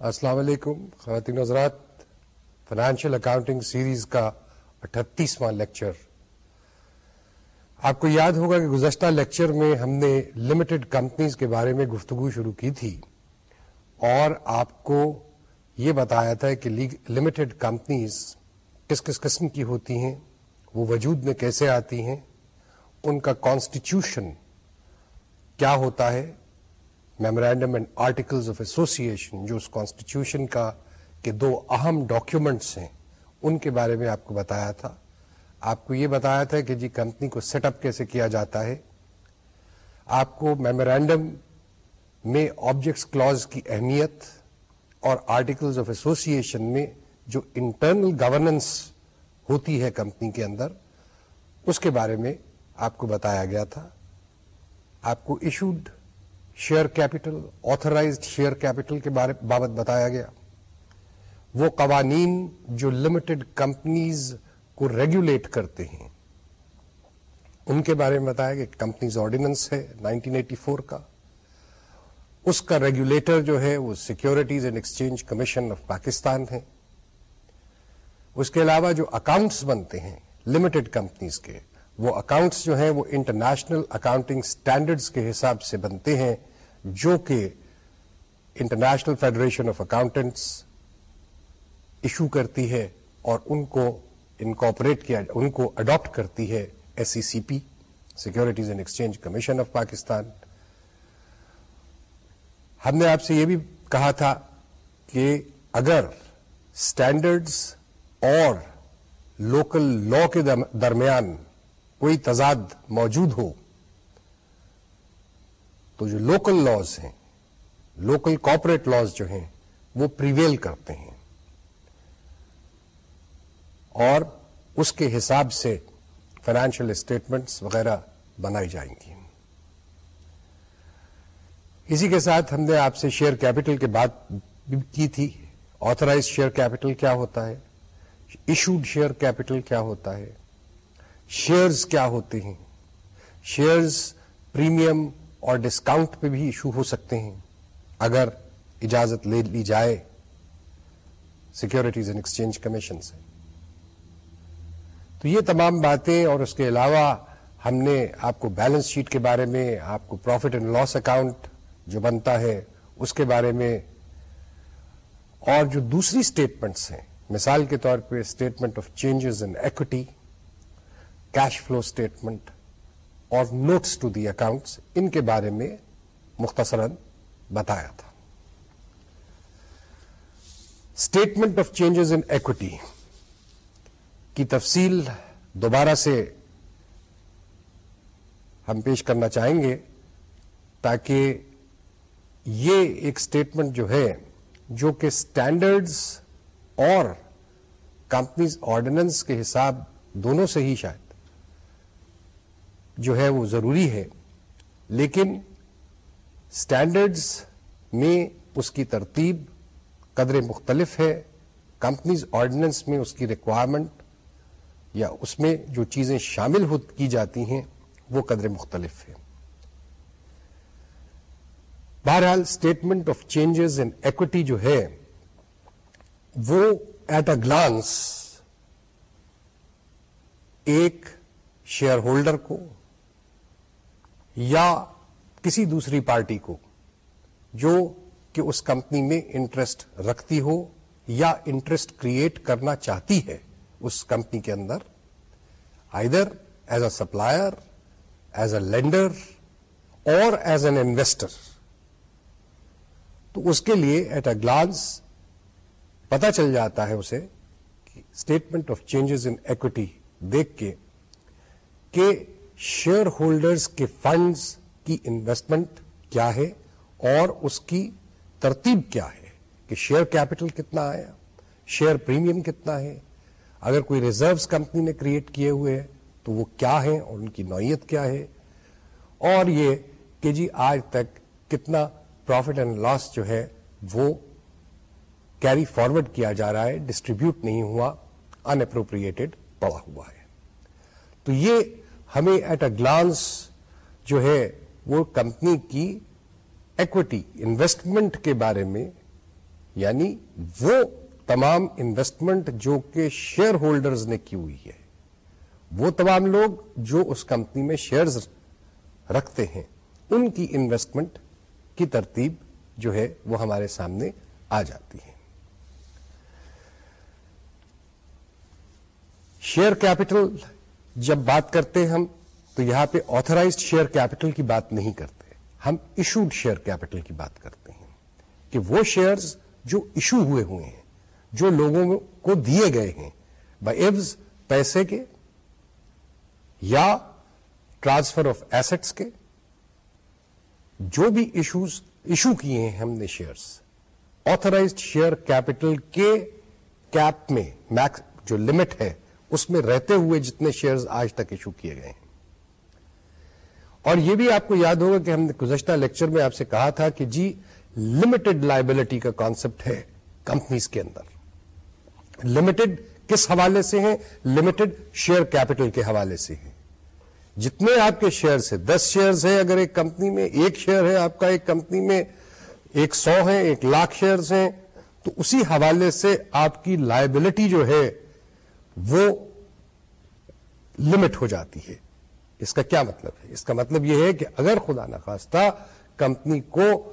السلام علیکم، خواتین حضرات. فائنینشیل اکاؤنٹنگ سیریز کا اٹھتیسواں لیکچر آپ کو یاد ہوگا کہ گزشتہ لیکچر میں ہم نے لمیٹڈ کمپنیز کے بارے میں گفتگو شروع کی تھی اور آپ کو یہ بتایا تھا کہ لمیٹڈ کمپنیز کس کس قسم کی ہوتی ہیں، وہ وجود میں کیسے آتی ہیں، ان کا کانسٹیٹیوشن کیا ہوتا ہے memorandum and articles of association جو اس کانسٹیٹیوشن کا کے دو اہم ڈاکیومنٹس ہیں، ان کے بارے میں آپ کو بتایا تھا۔ آپ کو یہ بتایا تھا کہ جی کمپنی کو سیٹ اپ کیسے کیا جاتا ہے۔ آپ کو میمورینڈم میں آبجیکٹس کلوز کی اہمیت اور آرٹیکلز آف ایسوسیشن میں جو انٹرنل گورننس ہوتی ہے کمپنی کے اندر، اس کے بارے میں آپ کو بتایا گیا تھا۔ آپ کو issued share capital authorised share capital کے بارے بابت بتایا گیا۔ وہ قوانین جو لمیٹڈ کمپنیز کو ریگولیٹ کرتے ہیں، ان کے بارے میں بتایا کہ کمپنیز آرڈیننس ہے 1984 کا۔ اس کا ریگولیٹر جو ہے وہ securities and exchange commission of Pakistan ہے۔ اس کے علاوہ جو اکاؤنٹس بنتے ہیں لمیٹڈ کمپنیز کے وہ اکاؤنٹس جو ہیں وہ انٹرنیشنل اکاؤنٹنگ اسٹینڈرڈس کے حساب سے بنتے ہیں، جو کہ international federation of accountants issue کرتی ہے اور ان کو انکوپریٹ کیا، ان کو اڈاپٹ کرتی ہے S E C P securities and exchange commission of Pakistan ہم نے آپ سے یہ بھی کہا تھا کہ اگر اسٹینڈرڈس اور لوکل لا کے درمیان کوئی تضاد موجود ہو، تو جو لوکل لاز ہیں لوکل کارپوریٹ لاز جو ہیں، وہ پریویل کرتے ہیں۔ اور اس کے حساب سے فائنینشیل اسٹیٹمنٹس وغیرہ بنائی جائیں گی۔ اسی کے ساتھ ہم نے آپ سے شیئر کیپٹل کی بات کی تھی۔ آترائز شیئر کیپٹل کیا ہوتا ہے؟ ایشوڈ شیئر کیپٹل کیا ہوتا ہے؟ شیئرز کیا ہوتے ہیں؟ شیئرز پریمیم اور ڈسکاؤنٹ پہ بھی ایشو ہو سکتے ہیں۔ اگر اجازت لے لی جائے سیکورٹیز اینڈ ایکسچینج کمیشن سے۔ تو یہ تمام باتیں اور اس کے علاوہ ہم نے آپ کو بیلنس شیٹ کے بارے میں، آپ کو پروفٹ اینڈ لاس اکاؤنٹ جو بنتا ہے، اس کے بارے میں اور جو دوسری اسٹیٹمنٹس ہیں۔ مثال کے طور پہ statement of changes in equity cash flow statement اور نوٹس ٹو دی اکاؤنٹس ان کے بارے میں مختصراً بتایا تھا۔ Statement of changes in equity کی تفصیل دوبارہ سے ہم پیش کرنا چاہیں گے تاکہ یہ ایک اسٹیٹمنٹ جو ہے، جو کہ اسٹینڈرڈز اور کمپنیز آرڈیننس کے حساب دونوں سے ہی شاید جو ہے وہ ضروری ہے، لیکن اسٹینڈرڈز میں اس کی ترتیب قدر مختلف ہے کمپنیز آرڈیننس میں اس کی ریکوائرمنٹ یا اس میں جو چیزیں شامل کی جاتی ہیں وہ قدر مختلف ہے۔ بہرحال statement of changes in equity جو ہے، وہ ایٹ اے گلانس ایک شیئر ہولڈر کو یا کسی دوسری پارٹی کو جو کہ اس کمپنی میں انٹرسٹ رکھتی ہو یا انٹرسٹ کریٹ کرنا چاہتی ہے اس کمپنی کے اندر either as a supplier as a lender اور ایز این انویسٹر تو اس کے لیے ایٹ اے گلانس پتا چل جاتا ہے اسے statement of changes in equity دیکھ کے کہ شیئر ہولڈرز کے فنڈز کی انویسٹمنٹ کیا ہے اور اس کی ترتیب کیا ہے کہ شیئر کیپٹل کتنا آیا شیئر پریمیم کتنا ہے۔ اگر کوئی ریزروس کمپنی نے کریٹ کیے ہوئے ہیں تو وہ کیا ہے اور ان کی نوعیت کیا ہے۔ اور یہ کہ جی آج تک کتنا پروفٹ اینڈ لاس جو ہے وہ کیری فارورڈ کیا جا رہا ہے ڈسٹریبیوٹ نہیں ہوا ان اپروپریٹڈ پڑا ہوا ہے۔ تو یہ ہمیں ایٹ اے گلانس جو ہے وہ کمپنی کی ایکوٹی انویسٹمنٹ کے بارے میں یعنی وہ تمام انویسٹمنٹ جو کہ شیئر ہولڈرز نے کی ہوئی ہے، وہ تمام لوگ جو اس کمپنی میں شیئرز رکھتے ہیں، ان کی انویسٹمنٹ کی ترتیب جو ہے وہ ہمارے سامنے آ جاتی ہے۔ شیئر کیپٹل جب بات کرتے ہیں ہم، تو یہاں پہ آتھرائزڈ شیئر کیپٹل کی بات نہیں کرتے۔ ہم ایشوڈ شیئر کیپٹل کی بات کرتے ہیں۔ کہ وہ شیئرز جو ایشو ہوئے ہوئے ہیں، جو لوگوں کو دیے گئے ہیں بائی ایوز پیسے کے، یا ٹرانسفر آف ایسٹس کے، جو بھی ایشوز ایشو کیے ہیں ہم نے شیئرس آتھرائزڈ شیئر کیپٹل کے کیپ میں میکس جو لمٹ ہے اس میں رہتے ہوئے جتنے شیئرز آج تک ایشو کیے گئے ہیں۔ اور یہ بھی آپ کو یاد ہوگا کہ ہم نے گزشتہ لیکچر میں آپ سے کہا تھا کہ جی لمیٹڈ لائبلٹی کا کانسیپٹ ہے کمپنیز کے اندر۔ لمیٹڈ کس حوالے سے ہیں؟ لمیٹڈ شیئر کیپٹل کے حوالے سے ہیں۔ جتنے آپ کے شیئر ہیں، دس شیئرز ہیں اگر ایک کمپنی میں، ایک شیئر ہے آپ کا ایک کمپنی میں، ایک سو ہے ایک لاکھ شیئرز ہیں، تو اسی حوالے سے آپ کی لائبلٹی جو ہے وہ لمٹ ہو جاتی ہے۔ اس کا کیا مطلب ہے؟ اس کا مطلب یہ ہے کہ اگر خدا نخواستہ کمپنی کو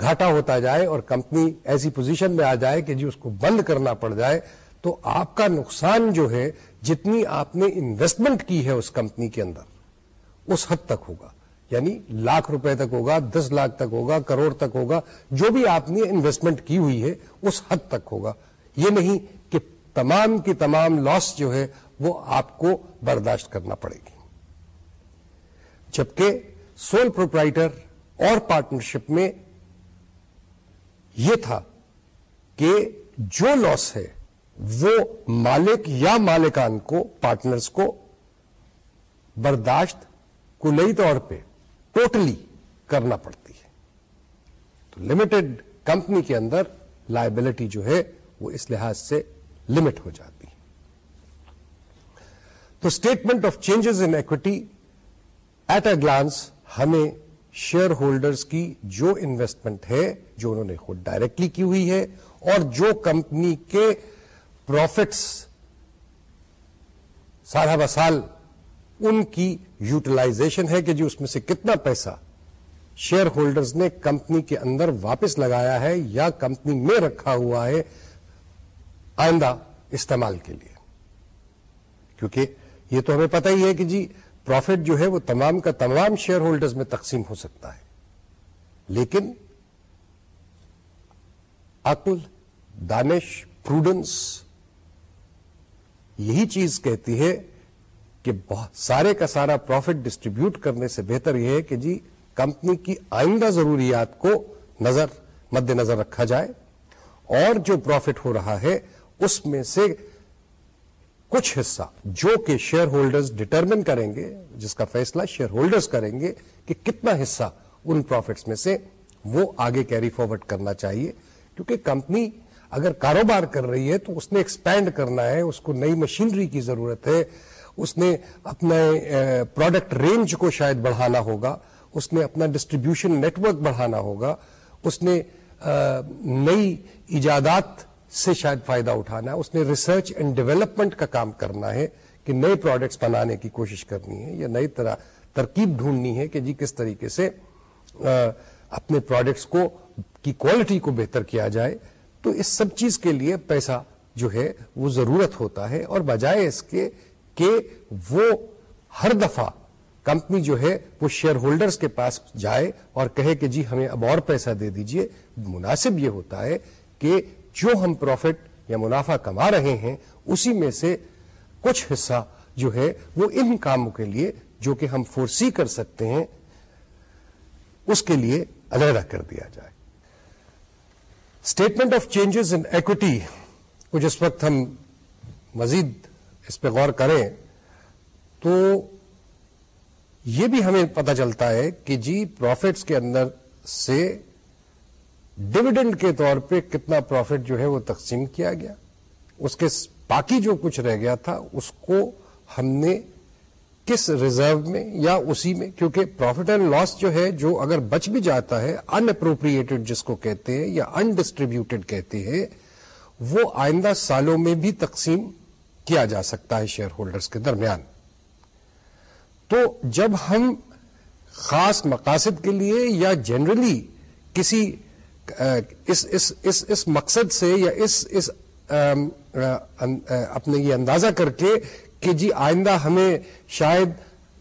گھاٹا ہوتا جائے اور کمپنی ایسی پوزیشن میں آ جائے کہ جی اس کو بند کرنا پڑ جائے، تو آپ کا نقصان جو ہے، جتنی آپ نے انویسٹمنٹ کی ہے اس کمپنی کے اندر، اس حد تک ہوگا۔ یعنی لاکھ روپے تک ہوگا، دس لاکھ تک ہوگا، کروڑ تک ہوگا، جو بھی آپ نے انویسٹمنٹ کی ہوئی ہے، اس حد تک ہوگا۔ یہ نہیں تمام کی تمام لاس جو ہے وہ آپ کو برداشت کرنا پڑے گی۔ جبکہ سول پروپرائٹر اور پارٹنرشپ میں یہ تھا کہ جو لاس ہے وہ مالک یا مالکان کو پارٹنرز کو برداشت کلئی طور پہ ٹوٹلی کرنا پڑتی ہے۔ تو لمیٹڈ کمپنی کے اندر لائبلٹی جو ہے وہ اس لحاظ سے لمٹ ہو جاتی ہے۔ تو statement of changes in equity at a glance ہمیں شیئر ہولڈرز کی جو انویسٹمنٹ ہے، جو انہوں نے خود ڈائریکٹلی کی ہوئی ہے، اور جو کمپنی کے پروفٹس سارا بسال ان کی یوٹیلائزیشن ہے کہ جی اس میں سے کتنا پیسہ شیئر ہولڈرز نے کمپنی کے اندر واپس لگایا ہے یا کمپنی میں رکھا ہوا ہے آئندہ استعمال کے لیے۔ کیونکہ یہ تو ہمیں پتہ ہی ہے کہ جی پروفٹ جو ہے وہ تمام کا تمام شیئر ہولڈرز میں تقسیم ہو سکتا ہے۔ لیکن عقل، دانش پروڈنس یہی چیز کہتی ہے کہ بہت سارے کا سارا پروفٹ ڈسٹریبیوٹ کرنے سے بہتر یہ ہے کہ جی کمپنی کی آئندہ ضروریات کو نظر، مد نظر رکھا جائے اور جو پروفٹ ہو رہا ہے اس میں سے کچھ حصہ جو کہ شیئر ہولڈرز ڈٹرمن کریں گے، جس کا فیصلہ شیئر ہولڈرز کریں گے کہ کتنا حصہ ان پروفٹس میں سے وہ آگے کیری فارورڈ کرنا چاہیے۔ کیونکہ کمپنی اگر کاروبار کر رہی ہے تو اس نے ایکسپینڈ کرنا ہے، اس کو نئی مشینری کی ضرورت ہے، اس نے اپنے پروڈکٹ رینج کو شاید بڑھانا ہوگا، اس نے اپنا ڈسٹریبیوشن نیٹورک بڑھانا ہوگا، اس نے نئی ایجادات سے شاید فائدہ اٹھانا ہے۔ اس نے ریسرچ اینڈ ڈیولپمنٹ کا کام کرنا ہے کہ نئے پروڈکٹس بنانے کی کوشش کرنی ہے یا نئی طرح ترکیب ڈھونڈنی ہے کہ جی کس طریقے سے اپنے پروڈکٹس کو، کی کوالٹی کو بہتر کیا جائے۔ تو اس سب چیز کے لیے پیسہ جو ہے وہ ضرورت ہوتا ہے اور بجائے اس کے کہ وہ ہر دفعہ کمپنی جو ہے وہ شیئر ہولڈرز کے پاس جائے اور کہے کہ جی ہمیں اب اور پیسہ دے دیجیے۔ مناسب یہ ہوتا ہے کہ جو ہم پروفٹ یا منافع کما رہے ہیں، اسی میں سے کچھ حصہ جو ہے وہ ان کاموں کے لیے جو کہ ہم فورسی کر سکتے ہیں، اس کے لیے علیحدہ کر دیا جائے۔ Statement of changes in equity کو جس وقت ہم مزید اس پہ غور کریں تو یہ بھی ہمیں پتہ چلتا ہے کہ جی پروفٹس کے اندر سے ڈویڈنڈ کے طور پہ کتنا پروفٹ جو ہے وہ تقسیم کیا گیا۔ اس کے باقی جو کچھ رہ گیا تھا، اس کو ہم نے کس ریزرو میں یا اسی میں، کیونکہ پروفٹ اینڈ لاس جو ہے، جو اگر بچ بھی جاتا ہے ان اپروپریٹڈ جس کو کہتے ہیں یا انڈسٹریبیوٹیڈ کہتے ہیں، وہ آئندہ سالوں میں بھی تقسیم کیا جا سکتا ہے شیئر ہولڈرز کے درمیان۔ تو جب ہم خاص مقاصد کے لیے یا جنرلی کسی اس اس اس اس مقصد سے یا اس اس اپنے یہ اندازہ کر کے کہ جی آئندہ ہمیں شاید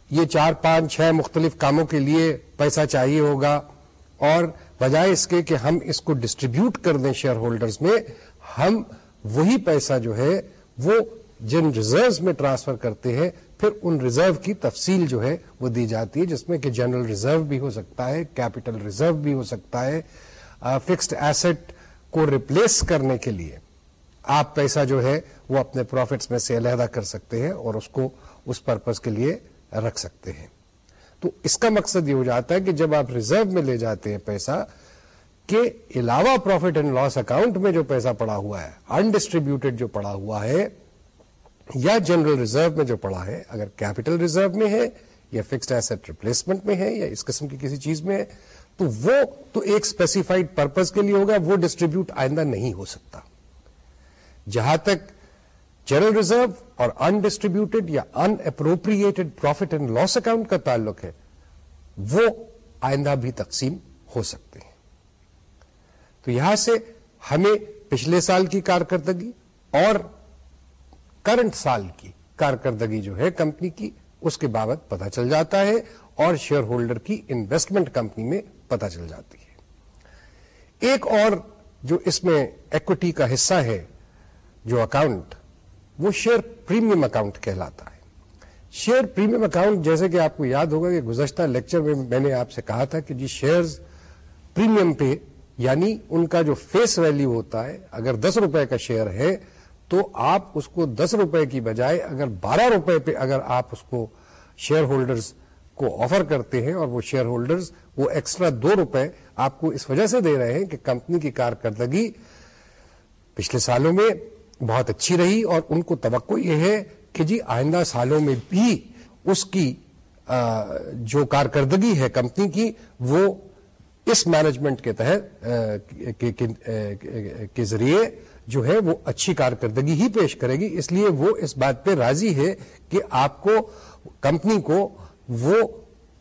یہ چار، پانچ، چھ مختلف کاموں کے لیے پیسہ چاہیے ہوگا اور بجائے اس کے کہ ہم اس کو ڈسٹریبیوٹ کر دیں شیئر ہولڈرز میں، ہم وہی پیسہ جو ہے وہ جن ریزروز میں ٹرانسفر کرتے ہیں، پھر ان ریزرو کی تفصیل جو ہے وہ دی جاتی ہے، جس میں کہ جنرل ریزرو بھی ہو سکتا ہے کیپٹل ریزرو بھی ہو سکتا ہے فکسڈ ایسٹ کو ریپلیس کرنے کے لیے آپ پیسہ جو ہے وہ اپنے پروفٹس میں سے علیحدہ کر سکتے ہیں اور اس کو اس پرپز کے لیے رکھ سکتے ہیں۔ تو اس کا مقصد یہ ہو جاتا ہے کہ جب آپ ریزرو میں لے جاتے ہیں پیسہ کے علاوہ پروفٹ اینڈ لاس اکاؤنٹ میں جو پیسہ پڑا ہوا ہے انڈسٹریبیوٹیڈ جو پڑا ہوا ہے، یا جنرل ریزرو میں جو پڑا ہے، اگر کیپٹل ریزرو میں ہے یا فکسڈ ایسٹ ریپلیسمنٹ میں ہے یا اس قسم کی کسی چیز میں ہے تو وہ تو ایک اسپیسیفائڈ پرپز کے لیے ہوگا، وہ ڈسٹریبیوٹ آئندہ نہیں ہو سکتا۔ جہاں تک جنرل ریزرو اور انڈسٹریبیوٹیڈ یا unappropriated profit and loss account کا تعلق ہے، وہ آئندہ بھی تقسیم ہو سکتے ہیں۔ تو یہاں سے ہمیں پچھلے سال کی کارکردگی اور کرنٹ سال کی کارکردگی جو ہے کمپنی کی، اس کے بابت پتا چل جاتا ہے اور شیئر ہولڈر کی انویسٹمنٹ کمپنی میں پتا چل جاتی ہے۔ ایک اور جو اس میں ایکوٹی کا حصہ ہے، جو اکاؤنٹ وہ شیئر پریمیم اکاؤنٹ کہلاتا ہے۔ شیئر پریمیم اکاؤنٹ جیسے کہ آپ کو یاد ہوگا کہ گزشتہ لیکچر میں میں نے آپ سے کہا تھا کہ جی شیئرز پریمیم پہ یعنی ان کا جو فیس ویلیو ہوتا ہے، اگر دس روپے کا شیئر ہے، تو آپ اس کو دس روپے کی بجائے اگر بارہ روپے پہ اگر آپ اس کو شیئر ہولڈرز کو آفر کرتے ہیں اور وہ شیئر ہولڈرز وہ ایکسٹرا دو روپے آپ کو اس وجہ سے دے رہے ہیں کہ کمپنی کی کارکردگی پچھلے سالوں میں بہت اچھی رہی اور ان کو توقع یہ ہے کہ جی آئندہ سالوں میں بھی اس کی جو کارکردگی ہے کمپنی کی، وہ اس مینجمنٹ کے تحت کے ذریعے جو ہے وہ اچھی کارکردگی ہی پیش کرے گی۔ اس لیے وہ اس بات پہ راضی ہے کہ آپ کو کمپنی کو وہ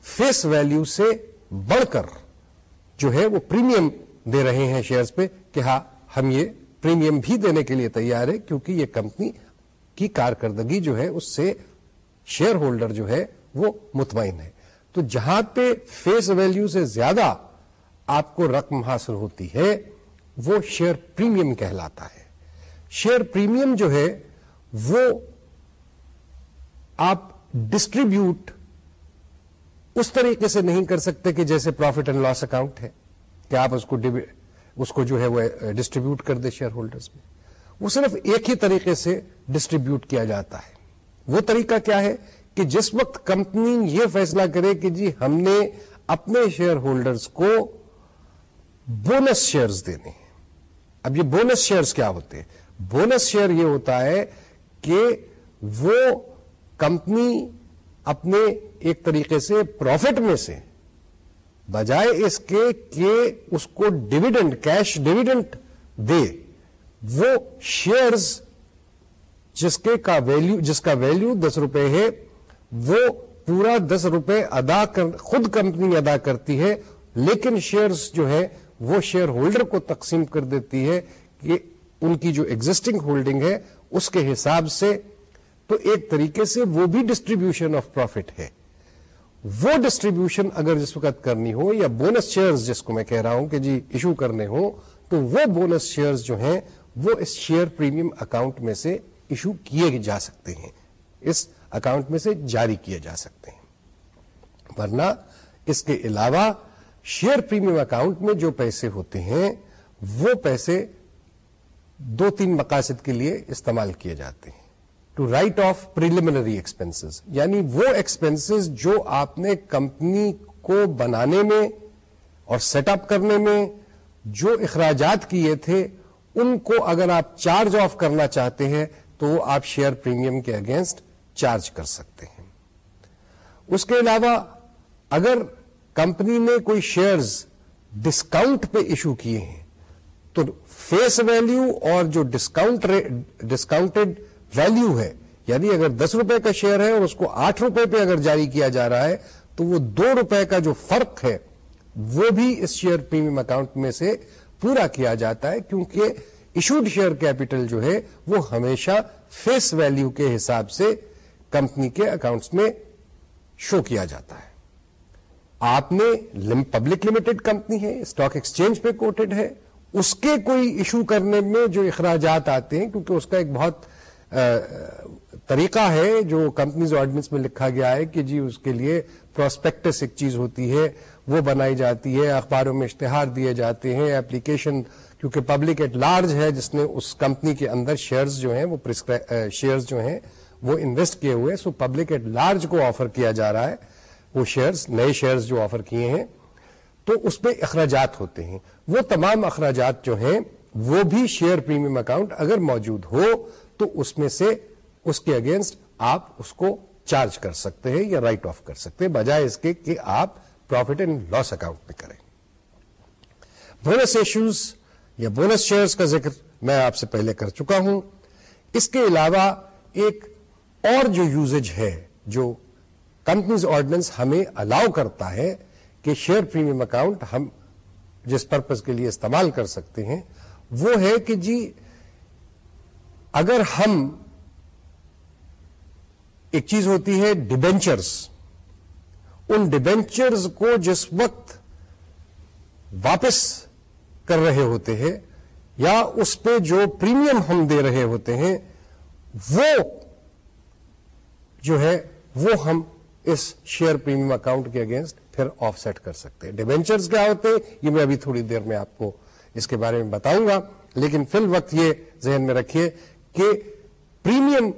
فیس ویلیو سے بڑھ کر جو ہے وہ پریمیم دے رہے ہیں شیئرز پہ کہ ہاں ہم یہ پریمیم بھی دینے کے لیے تیار ہے کیونکہ یہ کمپنی کی کارکردگی جو ہے، اس سے شیئر ہولڈر جو ہے وہ مطمئن ہے۔ تو جہاں پہ فیس ویلیو سے زیادہ آپ کو رقم حاصل ہوتی ہے، وہ شیئر پریمیم کہلاتا ہے۔ شیئر پریمیم جو ہے، وہ آپ ڈسٹریبیوٹ اس طریقے سے نہیں کر سکتے کہ جیسے پروفٹ اینڈ لاس اکاؤنٹ ہے کہ آپ اس کو اس کو جو ہے وہ ڈسٹریبیوٹ کر دے شیئر ہولڈرز میں۔ وہ صرف ایک ہی طریقے سے ڈسٹریبیوٹ کیا جاتا ہے۔ وہ طریقہ کیا ہے کہ جس وقت کمپنی یہ فیصلہ کرے کہ جی ہم نے اپنے شیئر ہولڈرز کو بونس شیئرز دینے ہیں۔ اب یہ بونس شیئرز کیا ہوتے ہیں؟ بونس شیئر یہ ہوتا ہے کہ وہ کمپنی اپنے ایک طریقے سے پروفٹ میں سے، بجائے اس کے کہ اس کو ڈویڈنڈ کیش ڈویڈنڈ دے، وہ شیئرز جس کے کا ویلو جس کا ویلو دس روپے ہے، وہ پورا دس روپے ادا کر، خود کمپنی ادا کرتی ہے، لیکن شیئرز جو ہے، وہ شیئر ہولڈر کو تقسیم کر دیتی ہے کہ ان کی جو ایگزٹنگ ہولڈنگ ہے، اس کے حساب سے تو ایک طریقے سے وہ بھی ڈسٹریبیوشن آف پروفٹ ہے۔ وہ ڈسٹریبیوشن اگر جس وقت کرنی ہو یا بونس شیئرز جس کو میں کہہ رہا ہوں کہ جی ایشو کرنے ہو تو وہ بونس شیئرز جو ہیں، وہ اس شیئر پریمیم اکاؤنٹ میں سے ایشو کیے جا سکتے ہیں۔ اس اکاؤنٹ میں سے جاری کیے جا سکتے ہیں۔ ورنہ اس کے علاوہ شیئر پریمیم اکاؤنٹ میں جو پیسے ہوتے ہیں، وہ پیسے دو تین مقاصد کے لیے استعمال کیے جاتے ہیں۔ To write off preliminary expense یعنی وہ ایکسپینس جو آپ نے کمپنی کو بنانے میں اور سیٹ اپ کرنے میں جو اخراجات کیے تھے، ان کو اگر آپ چارج آف کرنا چاہتے ہیں، تو وہ آپ شیئر پریمیم کے اگینسٹ چارج کر سکتے ہیں۔ اس کے علاوہ، اگر کمپنی نے کوئی شیئرز ڈسکاؤنٹ پہ ایشو کیے ہیں، تو فیس ویلیو اور جو ڈسکاؤنٹ ڈسکاؤنٹڈ ویلیو ہے۔ یعنی اگر دس روپے کا شیئر ہے اور اس کو آٹھ روپے پہ اگر جاری کیا جا رہا ہے، تو وہ دو روپے کا جو فرق ہے، وہ بھی اس شیئر پریمیم اکاؤنٹ میں سے پورا کیا جاتا ہے۔ کیونکہ ایشوڈ شیئر کیپٹل جو ہے، وہ ہمیشہ فیس ویلیو کے حساب سے کمپنی کے اکاؤنٹس میں شو کیا جاتا ہے۔ آپ نے پبلک لمیٹڈ کمپنی ہے اسٹاک ایکسچینج پہ کوٹڈ ہے۔ اس کے کوئی ایشو کرنے میں جو اخراجات آتے ہیں، کیونکہ اس کا ایک بہت طریقہ ہے جو کمپنیز آرڈیننس میں لکھا گیا ہے کہ جی اس کے لیے پروسپیکٹس ایک چیز ہوتی ہے، وہ بنائی جاتی ہے، اخباروں میں اشتہار دیے جاتے ہیں اپلیکیشن کیونکہ پبلک ایٹ لارج ہے، جس نے اس کمپنی کے اندر شیئرز جو ہیں، وہ شیئرز جو ہیں، وہ انویسٹ کیے ہوئے سو پبلک ایٹ لارج کو آفر کیا جا رہا ہے، وہ شیئرز نئے شیئرز جو آفر کیے ہیں۔ تو اس پہ اخراجات ہوتے ہیں۔ وہ تمام اخراجات جو ہیں، وہ بھی شیئر پریمیم اکاؤنٹ اگر موجود ہو تو اس میں سے اس کے اگینسٹ آپ اس کو چارج کر سکتے ہیں یا رائٹ آف کر سکتے ہیں، بجائے اس کے کہ آپ پروفٹ اینڈ لاس اکاؤنٹ میں کریں۔ بونس ایشوز یا بونس شیئرز کا ذکر میں آپ سے پہلے کر چکا ہوں۔ اس کے علاوہ ایک اور جو یوزج ہے، جو کمپنیز آرڈیننس ہمیں الاؤ کرتا ہے کہ شیئر پریمیم اکاؤنٹ ہم جس پرپز کے لیے استعمال کر سکتے ہیں، وہ ہے کہ جی اگر ہم ایک چیز ہوتی ہے ڈبینچرز ان ڈبینچرز کو جس وقت واپس کر رہے ہوتے ہیں یا اس پہ جو پریمیم ہم دے رہے ہوتے ہیں، وہ جو ہے، وہ ہم اس شیئر پریمیم اکاؤنٹ کے اگینسٹ پھر آف سیٹ کر سکتے ہیں۔ ڈیبینچرز کیا ہوتے ہیں؟ یہ میں ابھی تھوڑی دیر میں آپ کو اس کے بارے میں بتاؤں گا، لیکن فی الوقت یہ ذہن میں رکھیے کہ پریمیم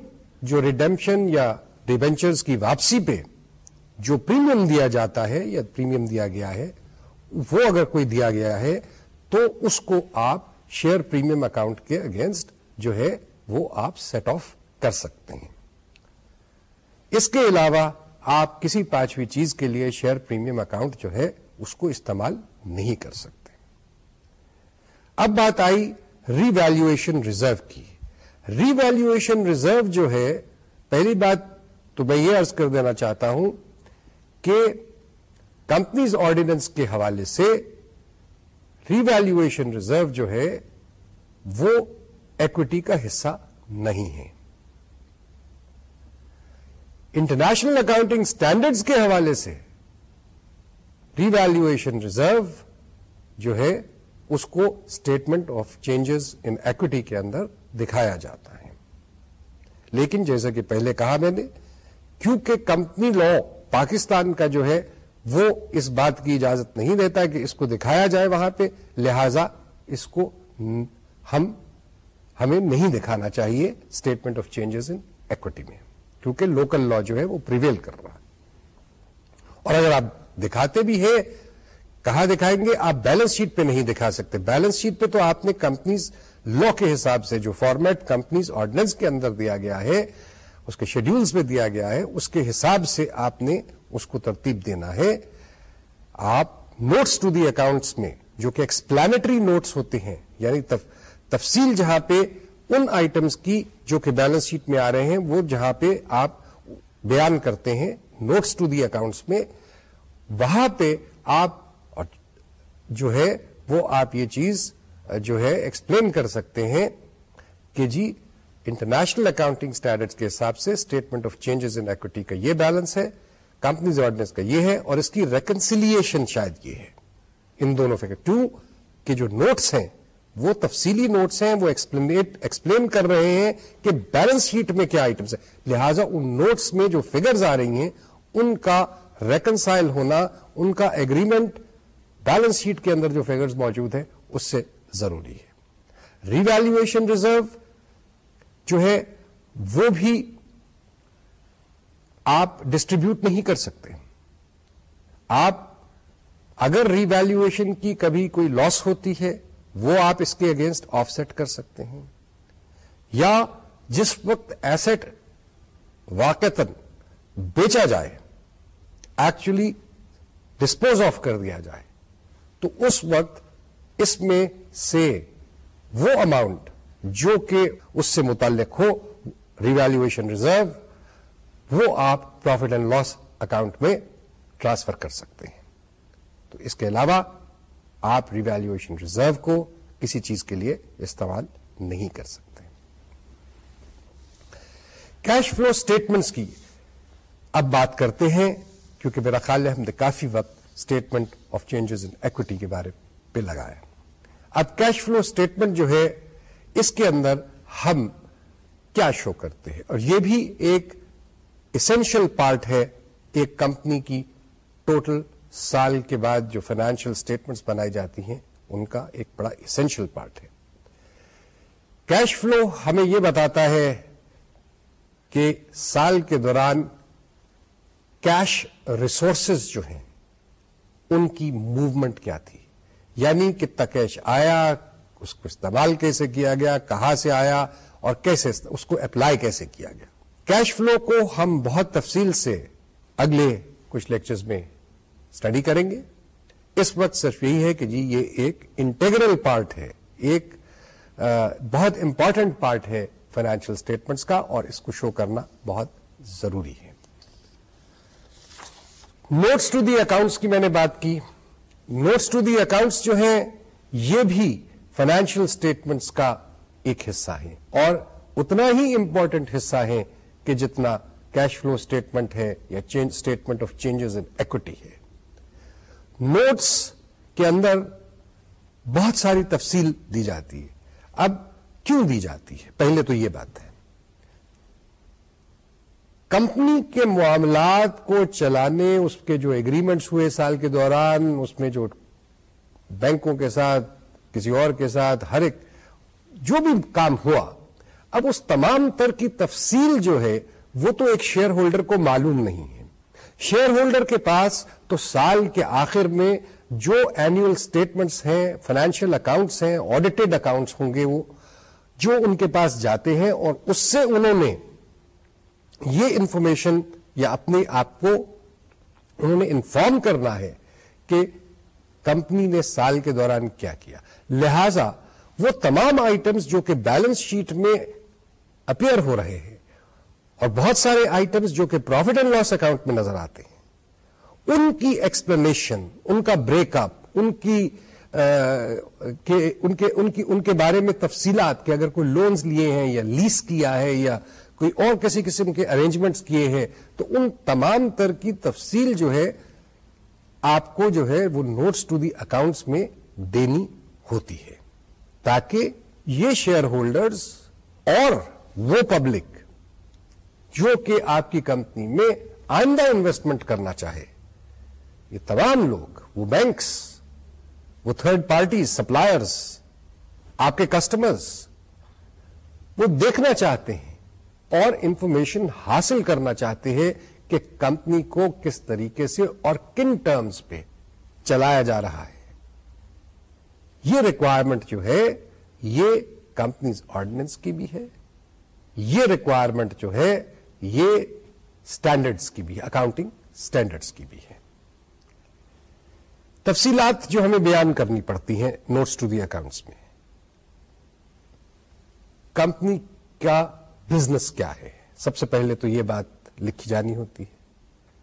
جو ریڈمپشن یا ڈیبینچرز کی واپسی پہ جو پریمیم دیا جاتا ہے یا پریمیم دیا گیا ہے، وہ اگر کوئی دیا گیا ہے تو اس کو آپ شیئر پریمیم اکاؤنٹ کے اگینسٹ جو ہے وہ آپ سیٹ آف کر سکتے ہیں۔ اس کے علاوہ آپ کسی پانچویں چیز کے لیے شیئر پریمیم اکاؤنٹ جو ہے اس کو استعمال نہیں کر سکتے۔ اب بات آئی ری ویلویشن ریزرو کی۔ ری ویلویشن ریزرو جو ہے، پہلی بات تو میں یہ ارض کر دینا چاہتا ہوں کہ کمپنیز آرڈیننس کے حوالے سے ری ویلویشن ریزرو جو ہے، وہ ایکوٹی کا حصہ نہیں ہے۔ انٹرنیشنل اکاؤنٹنگ اسٹینڈرڈز کے حوالے سے ری ویلویشن ریزرو جو ہے، اس کو statement of changes in equity کے اندر دکھایا جاتا ہے۔ لیکن جیسا کہ پہلے کہا میں نے، کیونکہ کمپنی لا پاکستان کا جو ہے، وہ اس بات کی اجازت نہیں دیتا کہ اس کو دکھایا جائے وہاں پہ، لہذا اس کو ہم، ہمیں نہیں دکھانا چاہیے statement of changes in equity میں۔ کیونکہ لوکل لا جو ہے، وہ پریویل کر رہا ہے۔ اور اگر آپ دکھاتے بھی ہے کہاں دکھائیں گے؟ آپ بیلنس شیٹ پہ نہیں دکھا سکتے۔ بیلنس شیٹ پہ تو آپ نے کمپنیز لا کے حساب سے جو فارمیٹ کمپنیز آرڈیننس کے اندر دیا گیا ہے، اس کے شیڈیولز میں دیا گیا ہے، اس کے حساب سے آپ نے اس کو ترتیب دینا ہے۔ آپ نوٹس ٹو دی اکاؤنٹس میں، جو کہ ایکسپلانٹری نوٹس ہوتے ہیں یعنی تفصیل جہاں پہ ان آئٹمس کی جو کہ بیلنس شیٹ میں آ رہے ہیں، وہ جہاں پہ آپ بیان کرتے ہیں نوٹس ٹو دی اکاؤنٹس میں، وہاں پہ آپ جو ہے وہ آپ یہ چیز جو ہے ایکسپلین کر سکتے ہیں کہ جی انٹرنیشنل اکاؤنٹنگ اسٹینڈرڈ کے حساب سے statement of changes in equity کا یہ بیلنس ہے کمپنیز آرڈیننس کا یہ ہے، اور اس کی ریکنسیلیشن شاید یہ ہے. ان دونوں فکر ٹو کے جو نوٹس ہیں، وہ تفصیلی نوٹس ہیں، وہ ایکسپلین کر رہے ہیں کہ بیلنس شیٹ میں کیا آئٹمس ہیں. لہذا ان نوٹس میں جو فگرز آ رہی ہیں، ان کا ریکنسائل ہونا، ان کا ایگریمنٹ بیلنس شیٹ کے اندر جو فگرز موجود ہیں، اس سے ضروری ہے۔ ریویلویشن ریزرو جو ہے وہ بھی آپ ڈسٹریبیوٹ نہیں کر سکتے۔ آپ اگر ریویلویشن کی کبھی کوئی لاس ہوتی ہے، وہ آپ اس کے اگینسٹ آف سیٹ کر سکتے ہیں۔ یا جس وقت ایسٹ واقع بیچا جائے ایکچولی ڈسپوز آف کر دیا جائے، تو اس وقت اس میں سے وہ اماؤنٹ جو کہ اس سے متعلق ہو ریویلویشن ریزرو وہ آپ پروفٹ اینڈ لاس اکاؤنٹ میں ٹرانسفر کر سکتے ہیں۔ تو اس کے علاوہ آپ ریویلویشن ریزرو کو کسی چیز کے لیے استعمال نہیں کر سکتے۔ کیش فلو اسٹیٹمنٹس کی اب بات کرتے ہیں، کیونکہ میرا خیال ہے ہم نے کافی وقت statement of changes in equity کے بارے پہ لگایا۔ اب کیش فلو اسٹیٹمنٹ جو ہے، اس کے اندر ہم کیا شو کرتے ہیں؟ اور یہ بھی ایک اسینشل پارٹ ہے ایک کمپنی کی ٹوٹل سال کے بعد جو فائنینشیل اسٹیٹمنٹس بنائی جاتی ہیں، ان کا ایک بڑا اسینشل پارٹ ہے۔ کیش فلو ہمیں یہ بتاتا ہے کہ سال کے دوران کیش ریسورسز جو ہیں، ان کی موومنٹ کیا تھی؟ یعنی کتنا کیش آیا، اس کو استعمال کیسے کیا گیا، کہاں سے آیا اور کیسے اس کو اپلائی کیسے کیا گیا؟ کیش فلو کو ہم بہت تفصیل سے اگلے کچھ لیکچرز میں اسٹڈی کریں گے۔ اس وقت صرف یہی ہے کہ جی یہ ایک انٹیگرل پارٹ ہے، ایک بہت امپورٹنٹ پارٹ ہے فائنینشیل اسٹیٹمنٹس کا اور اس کو شو کرنا بہت ضروری ہے۔ نوٹس ٹو دی اکاؤنٹس کی میں نے بات کی۔ نوٹس ٹو دی اکاؤنٹس جو ہیں، یہ بھی فائنینشیل اسٹیٹمنٹس کا ایک حصہ ہیں۔ اور اتنا ہی امپورٹنٹ حصہ ہے کہ جتنا کیش فلو اسٹیٹمنٹ ہے یا statement of changes in equity ہے۔ نوٹس کے اندر بہت ساری تفصیل دی جاتی ہے۔ اب کیوں دی جاتی ہے؟ پہلے تو یہ بات ہے۔ کمپنی کے معاملات کو چلانے، اس کے جو ایگریمنٹس ہوئے سال کے دوران، اس میں جو بینکوں کے ساتھ، کسی اور کے ساتھ، ہر ایک، جو بھی کام ہوا، اب اس تمام تر کی تفصیل جو ہے، وہ تو ایک شیئر ہولڈر کو معلوم نہیں ہے۔ شیئر ہولڈر کے پاس تو سال کے آخر میں جو اینوئل اسٹیٹمنٹس ہیں فائنینشیل اکاؤنٹس ہیں آڈیٹڈ اکاؤنٹس ہوں گے وہ، جو ان کے پاس جاتے ہیں اور اس سے انہوں نے یہ انفارمیشن یا اپنے آپ کو انہوں نے انفارم کرنا ہے کہ کمپنی نے سال کے دوران کیا کیا۔ لہذا وہ تمام آئٹمس جو کہ بیلنس شیٹ میں اپیئر ہو رہے ہیں اور بہت سارے آئٹمس جو کہ پروفٹ اینڈ لاس اکاؤنٹ میں نظر آتے ہیں، ان کی ایکسپلینیشن ان کا بریک اپ ان کی ان کے، ان کی، ان کے بارے میں تفصیلات کہ اگر کوئی لونز لیے ہیں یا لیس کیا ہے یا کوئی اور کسی قسم کے ارینجمنٹس کیے ہیں، تو ان تمام تر کی تفصیل جو ہے، آپ کو جو ہے وہ نوٹس ٹو دی اکاؤنٹس میں دینی ہوتی ہے۔ تاکہ یہ شیئر ہولڈرز اور وہ پبلک جو کہ آپ کی کمپنی میں آئندہ انویسٹمنٹ کرنا چاہے، یہ تمام لوگ، وہ بینکس وہ تھرڈ پارٹیز سپلائرز آپ کے کسٹمرز وہ دیکھنا چاہتے ہیں۔ اور انفارمیشن حاصل کرنا چاہتے ہیں کہ کمپنی کو کس طریقے سے اور کن ٹرمز پہ چلایا جا رہا ہے۔ یہ ریکوائرمنٹ جو ہے، یہ کمپنیز آرڈیننس کی بھی ہے۔ یہ ریکوائرمنٹ جو ہے، یہ اسٹینڈرڈس کی بھی ہے اکاؤنٹنگ اسٹینڈرڈس کی بھی ہے۔ تفصیلات جو ہمیں بیان کرنی پڑتی ہیں نوٹس ٹو دی اکاؤنٹس میں۔ کمپنی کا بزنس کیا ہے؟ سب سے پہلے تو یہ بات لکھی جانی ہوتی ہے۔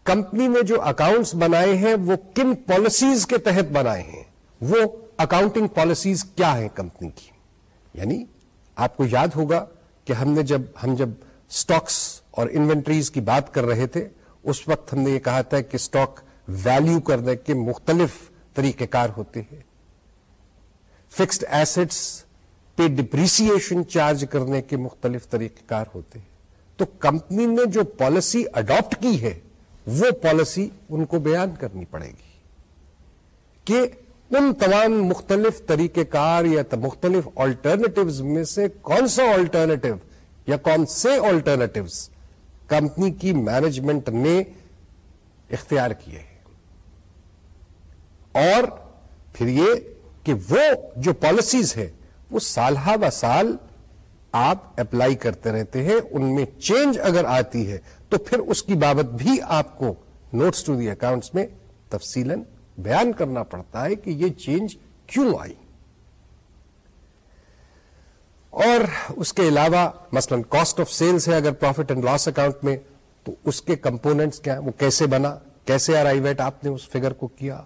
کمپنی نے جو اکاؤنٹس بنائے ہیں، وہ کن پالیسیز کے تحت بنائے ہیں؟ وہ اکاؤنٹنگ پالیسیز کیا ہیں کمپنی کی؟ یعنی آپ کو یاد ہوگا کہ ہم نے جب، ہم جب سٹاکس اور انوینٹریز کی بات کر رہے تھے، اس وقت ہم نے یہ کہا تھا کہ اسٹاک ویلو کرنے کے مختلف طریقہ کار ہوتے ہیں۔ فکسڈ ایسٹس پہ ڈپریسیشن چارج کرنے کے مختلف طریقہ کار ہوتے ہیں۔ تو کمپنی نے جو پالیسی اڈاپٹ کی ہے، وہ پالیسی ان کو بیان کرنی پڑے گی۔ کہ ان تمام مختلف طریقہ کار یا مختلف آلٹرنیٹوز میں سے کون سا آلٹرنیٹو یا کون سے آلٹرنیٹوز کمپنی کی مینجمنٹ نے اختیار کیے ہیں۔ اور پھر یہ کہ وہ جو پالیسیز ہے وہ سال ب سال آپ اپلائی کرتے رہتے ہیں، ان میں چینج اگر آتی ہے تو پھر اس کی بابت بھی آپ کو نوٹس ٹو دی اکاؤنٹس میں تفصیل بیان کرنا پڑتا ہے کہ یہ چینج کیوں آئی۔ اور اس کے علاوہ مثلا کاسٹ آف سیلس ہے، اگر پروفٹ اینڈ لاس اکاؤنٹ میں تو اس کے کمپوننٹس کیا وہ کیسے بنا؟ کیسے ارائیویٹ آپ نے اس فگر کو کیا۔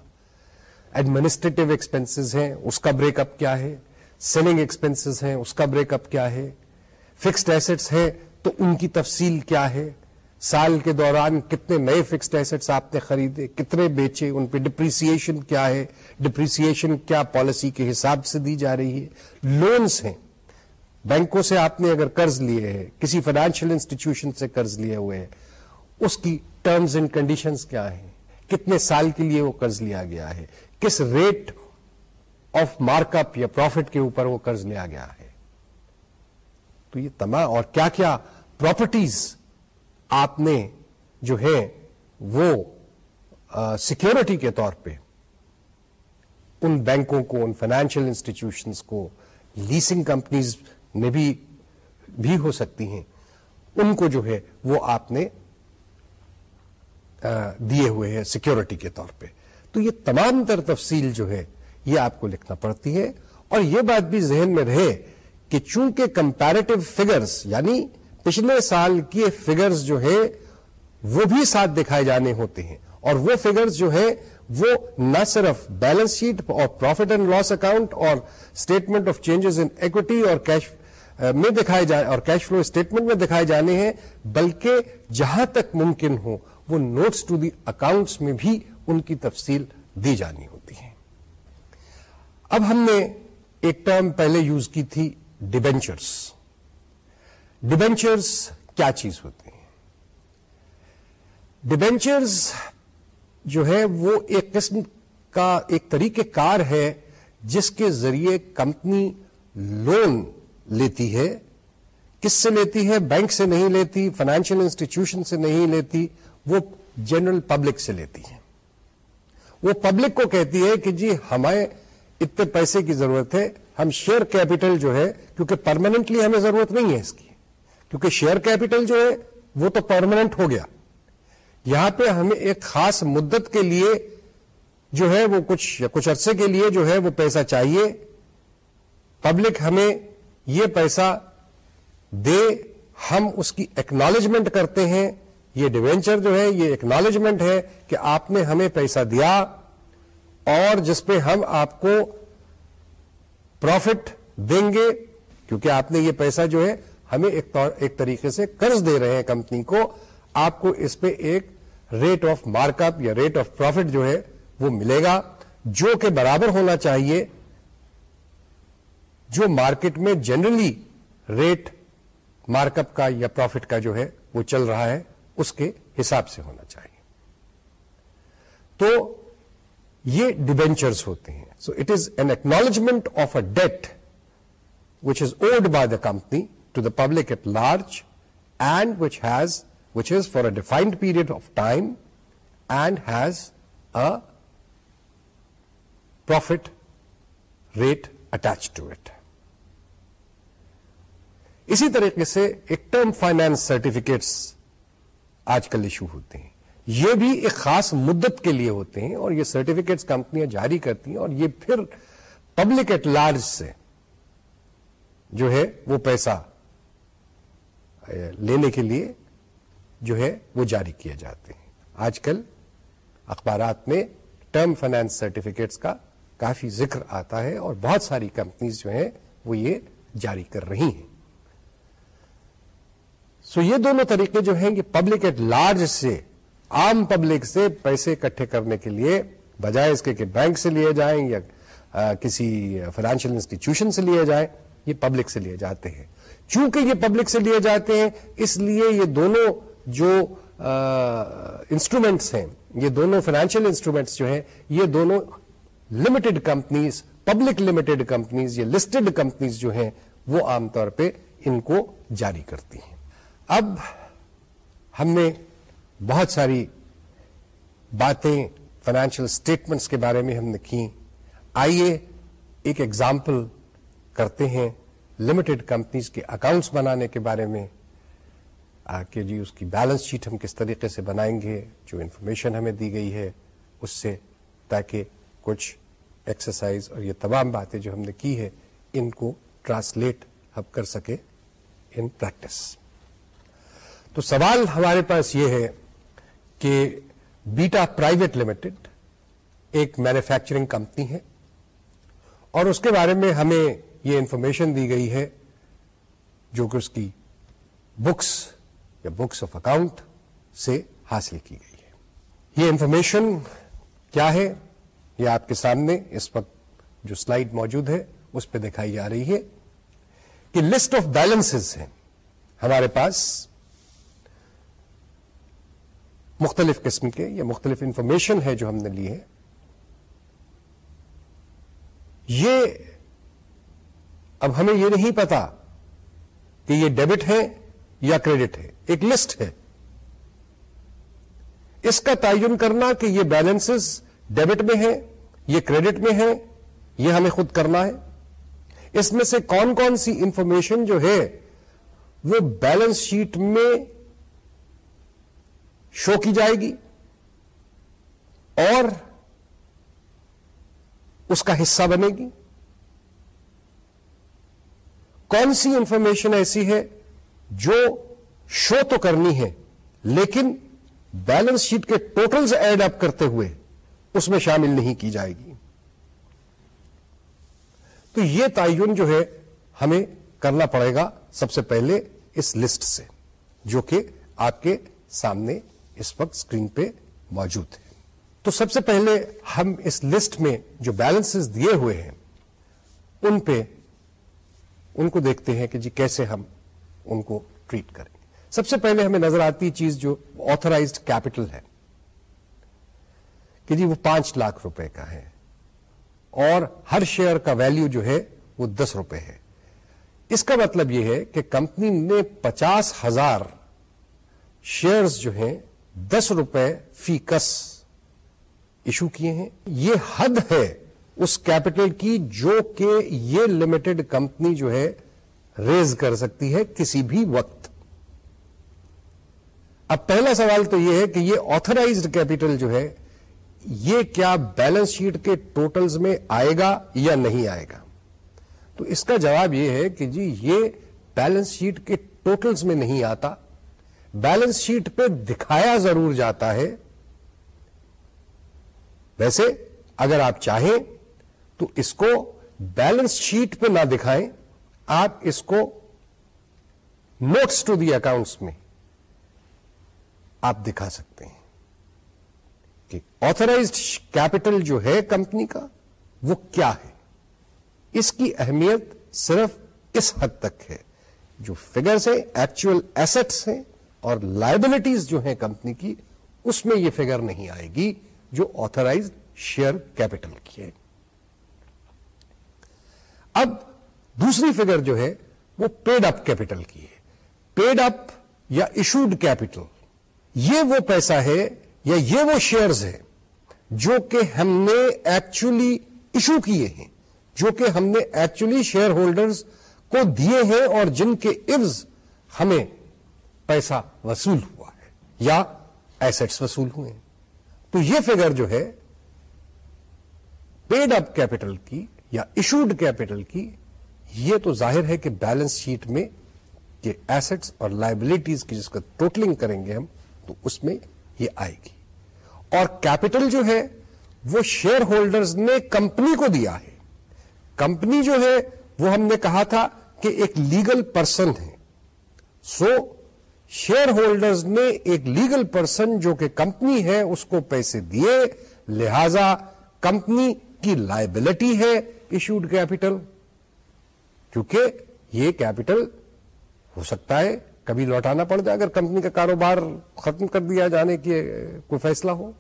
ایڈمنسٹریٹو ایکسپینسز ہیں، اس کا بریک اپ کیا ہے؟ سیلنگ ایکسپینسز ہیں، اس کا بریک اپ کیا ہے فکسڈ ایسٹس ہیں، تو ان کی تفصیل کیا ہے، سال کے دوران کتنے نئے فکسڈ ایسٹس آپ نے خریدے، کتنے بیچے، ان پہ ڈپریسیشن کیا ہے ڈپریسیشن کیا پالیسی کے حساب سے دی جا رہی ہے لونس ہیں، بینکوں سے آپ نے اگر قرض لیے ہیں، کسی فائنینشیل انسٹیٹیوشن سے قرض لیے ہوئے ہیں، اس کی ٹرمز اینڈ کنڈیشنز کیا ہیں، کتنے سال کے لیے وہ قرض لیا گیا ہے، کس ریٹ آف مارک اپ یا پروفٹ کے اوپر وہ قرض لیا گیا ہے۔ تو یہ تمام اور کیا کیا پراپرٹیز آپ نے جو ہے وہ سیکورٹی کے طور پہ ان بینکوں کو، ان فائنینشیل انسٹیٹیوشنس کو لیسنگ کمپنیز میں بھی بھی ہو سکتی ہیں۔ ان کو جو ہے وہ آپ نے دیے ہوئے ہیں سیکورٹی کے طور پہ۔ تو یہ تمام تر تفصیل جو ہے یہ آپ کو لکھنا پڑتی ہے۔ اور یہ بات بھی ذہن میں رہے کہ چونکہ کمپیرٹیو فگرز یعنی پچھلے سال کے فگرز جو ہے وہ بھی ساتھ دکھائے جانے ہوتے ہیں۔ اور وہ فگرز جو ہے وہ نہ صرف بیلنس شیٹ اور پروفٹ اینڈ لاس اکاؤنٹ اور statement of changes in equity اور کیش میں دکھائے جائے اور کیش فلو اسٹیٹمنٹ میں دکھائے جانے ہیں، بلکہ جہاں تک ممکن ہو، وہ نوٹس ٹو دی اکاؤنٹس میں بھی ان کی تفصیل دی جانی ہوتی ہے اب ہم نے ایک ٹرم پہلے یوز کی تھی ڈیبینچرس ڈیبینچرس کیا چیز ہوتی ہیں؟ ڈیبینچرز جو ہے وہ ایک قسم کا ایک طریقہ کار ہے جس کے ذریعے کمپنی لون لیتی ہے، کس سے لیتی ہے؟ بینک سے نہیں لیتی فائنینشیل انسٹیٹیوشن سے نہیں لیتی، وہ جنرل پبلک سے لیتی ہے۔ وہ پبلک کو کہتی ہے کہ جی ہمیں اتنے پیسے کی ضرورت ہے، ہم شیئر کیپٹل جو ہے، کیونکہ پرماننٹلی ہمیں ضرورت نہیں ہے اس کی۔ کیونکہ شیئر کیپٹل جو ہے، وہ تو پرماننٹ ہو گیا۔ یہاں پہ ہمیں ایک خاص مدت کے لیے جو ہے، وہ کچھ یا کچھ عرصے کے لیے جو ہے، وہ پیسہ چاہیے۔ پبلک ہمیں یہ پیسہ دے، ہم اس کی ایکنالجمنٹ کرتے ہیں۔ یہ ڈیوینچر جو ہے، یہ ایکنالجمنٹ ہے کہ آپ نے ہمیں پیسہ دیا۔ اور جس پہ ہم آپ کو پروفٹ دیں گے، کیونکہ آپ نے یہ پیسہ جو ہے ہمیں ایک طریقے سے قرض دے رہے ہیں کمپنی کو، آپ کو اس پہ ایک ریٹ آف مارک اپ یا ریٹ آف پروفٹ جو ہے وہ ملے گا، جو کہ برابر ہونا چاہیے، جو مارکیٹ میں جنرلی ریٹ مارک اپ کا یا پروفٹ کا جو ہے وہ چل رہا ہے، اس کے حساب سے ہونا چاہیے۔ تو یہ ڈیبینچرز ہوتے ہیں. So it is an acknowledgement of a debt which is owed by the company to the public at large and which has which is for a defined period of time and has a profit rate attach to it اسی طریقے سے ایک term finance certificates آج کل issue ہوتے ہیں. یہ بھی ایک خاص مدت کے لیے ہوتے ہیں اور یہ سرٹیفکیٹس کمپنیاں جاری کرتی ہیں اور یہ پھر پبلک ایٹ لارج سے جو ہے وہ پیسہ لینے کے لیے جو ہے وہ جاری کیے جاتے ہیں۔ آج کل اخبارات میں ٹرم فائنانس سرٹیفکیٹس کا کافی ذکر آتا ہے اور بہت ساری کمپنیز جو ہیں وہ یہ جاری کر رہی ہیں۔ سو یہ دونوں طریقے جو ہیں کہ پبلک ایٹ لارج سے عام پبلک سے پیسے اکٹھے کرنے کے لیے، بجائے اس کے کہ بینک سے لیے جائیں یا کسی فائنینشیل انسٹیٹیوشن سے لیے جائیں، یہ پبلک سے لیے جاتے ہیں۔ چونکہ یہ پبلک سے لیے جاتے ہیں، اس لیے یہ دونوں جو انسٹرومینٹس ہیں، یہ دونوں فائنینشیل انسٹرومینٹس جو ہیں، یہ دونوں limited companies public limited companies یا لسٹڈ کمپنیز جو ہیں، وہ عام طور پہ ان کو جاری کرتی ہیں۔ اب ہم نے بہت ساری باتیں فائنینشیل اسٹیٹمنٹس کے بارے میں ہم نے کی آئیے ایک ایگزامپل کرتے ہیں لمیٹڈ کمپنیز کے اکاؤنٹس بنانے کے بارے میں۔ کہ جی اس کی بیلنس شیٹ ہم کس طریقے سے بنائیں گے؟ جو انفارمیشن ہمیں دی گئی ہے، اس سے تاکہ کچھ ایکسرسائز اور یہ تمام باتیں جو ہم نے کی ہے ان کو ٹرانسلیٹ ہم کر سکے ان پریکٹس تو سوال ہمارے پاس یہ ہے کہ بیٹا پرائیویٹ لمیٹڈ ایک مینوفیکچرنگ کمپنی ہے اور اس کے بارے میں ہمیں یہ انفارمیشن دی گئی ہے جو کہ اس کی بکس یا بکس آف اکاؤنٹ سے حاصل کی گئی ہے۔ یہ انفارمیشن کیا ہے؟ یہ آپ کے سامنے اس وقت جو سلائڈ موجود ہے اس پہ دکھائی جا رہی ہے کہ لسٹ آف بیلنس ہیں ہمارے پاس مختلف قسم کے یا مختلف انفارمیشن ہے جو ہم نے لی ہے۔ یہ اب ہمیں یہ نہیں پتا کہ یہ ڈیبٹ ہے یا کریڈٹ ہے، ایک لسٹ ہے۔ اس کا تعین کرنا کہ یہ بیلنسز ڈیبٹ میں ہے یہ کریڈٹ میں ہے یہ ہمیں خود کرنا ہے۔ اس میں سے کون کون سی انفارمیشن جو ہے، وہ بیلنس شیٹ میں شو کی جائے گی؟ اور اس کا حصہ بنے گی؟ کون سی انفارمیشن ایسی ہے جو شو تو کرنی ہے لیکن بیلنس شیٹ کے ٹوٹلز ایڈ اپ کرتے ہوئے اس میں شامل نہیں کی جائے گی؟ تو یہ تعین جو ہے ہمیں کرنا پڑے گا سب سے پہلے اس لسٹ سے جو کہ آپ کے سامنے اس وقت اسکرین پہ موجود ہے تو سب سے پہلے ہم اس لسٹ میں جو بیلنس دیے ہوئے ہیں، ان پہ ان کو دیکھتے ہیں کہ جی کیسے ہم ان کو ٹریٹ کریں۔ سب سے پہلے ہمیں نظر آتی چیز جو آتھرائزڈ کیپٹل ہے، کہ جی وہ پانچ لاکھ روپے کا ہے۔ اور ہر شیئر کا ویلیو جو ہے وہ دس روپے ہے۔ اس کا مطلب یہ ہے کہ کمپنی نے پچاس ہزار شیئرز جو ہیں دس روپے فی کس ایشو کیے ہیں۔ یہ حد ہے اس کیپٹل کی جو کہ یہ لمیٹڈ کمپنی جو ہے ریز کر سکتی ہے کسی بھی وقت۔ اب پہلا سوال تو یہ ہے کہ یہ آتھرائزڈ کیپٹل جو ہے، یہ کیا بیلنس شیٹ کے ٹوٹلز میں آئے گا یا نہیں آئے گا؟ تو اس کا جواب یہ ہے کہ جی یہ بیلنس شیٹ کے ٹوٹلز میں نہیں آتا۔ بیلنس شیٹ پہ دکھایا ضرور جاتا ہے۔ ویسے اگر آپ چاہیں تو اس کو بیلنس شیٹ پہ نہ دکھائیں، آپ اس کو نوٹس ٹو دی اکاؤنٹس میں آپ دکھا سکتے ہیں کہ آتھرائزڈ کیپٹل جو ہے کمپنی کا، وہ کیا ہے۔ اس کی اہمیت صرف اس حد تک ہے جو فگرس ہیں ایکچوئل ایسٹس ہیں۔ اور لائبلٹیز جو ہیں کمپنی کی، اس میں یہ فگر نہیں آئے گی جو آتھرائز شیئر کیپٹل کی ہے۔ اب دوسری فگر جو ہے وہ پیڈ اپ کیپٹل کی ہے۔ پیڈ اپ یا ایشوڈ کیپٹل یہ وہ پیسہ ہے یا یہ وہ شیئرز ہیں جو کہ ہم نے ایکچولی ایشو کیے ہیں، جو کہ ہم نے ایکچولی شیئر ہولڈرز کو دیے ہیں اور جن کے عوض ہمیں پیسہ وصول ہوا ہے یا ایسٹس وصول ہوئے ہیں۔ تو یہ فگر جو ہے پیڈ اپ کیپٹل کی یا ایشوڈ کیپٹل کی، یہ تو ظاہر ہے کہ بیلنس شیٹ میں کہ ایسٹس اور لائبلٹیز کی جس کا ٹوٹلنگ کریں گے ہم، تو اس میں یہ آئے گی۔ اور کیپٹل جو ہے، وہ شیئر ہولڈرز نے کمپنی کو دیا ہے۔ کمپنی جو ہے، وہ ہم نے کہا تھا کہ ایک لیگل پرسن ہے۔ سو شیئر ہولڈرز نے ایک لیگل پرسن جو کہ کمپنی ہے، اس کو پیسے دیے، لہذا کمپنی کی لائبلٹی ہے ایشوڈ کیپٹل کیونکہ یہ کیپٹل ہو سکتا ہے، کبھی لوٹانا پڑ جائے، اگر کمپنی کا کاروبار ختم کر دیا جانے کی کوئی فیصلہ ہو۔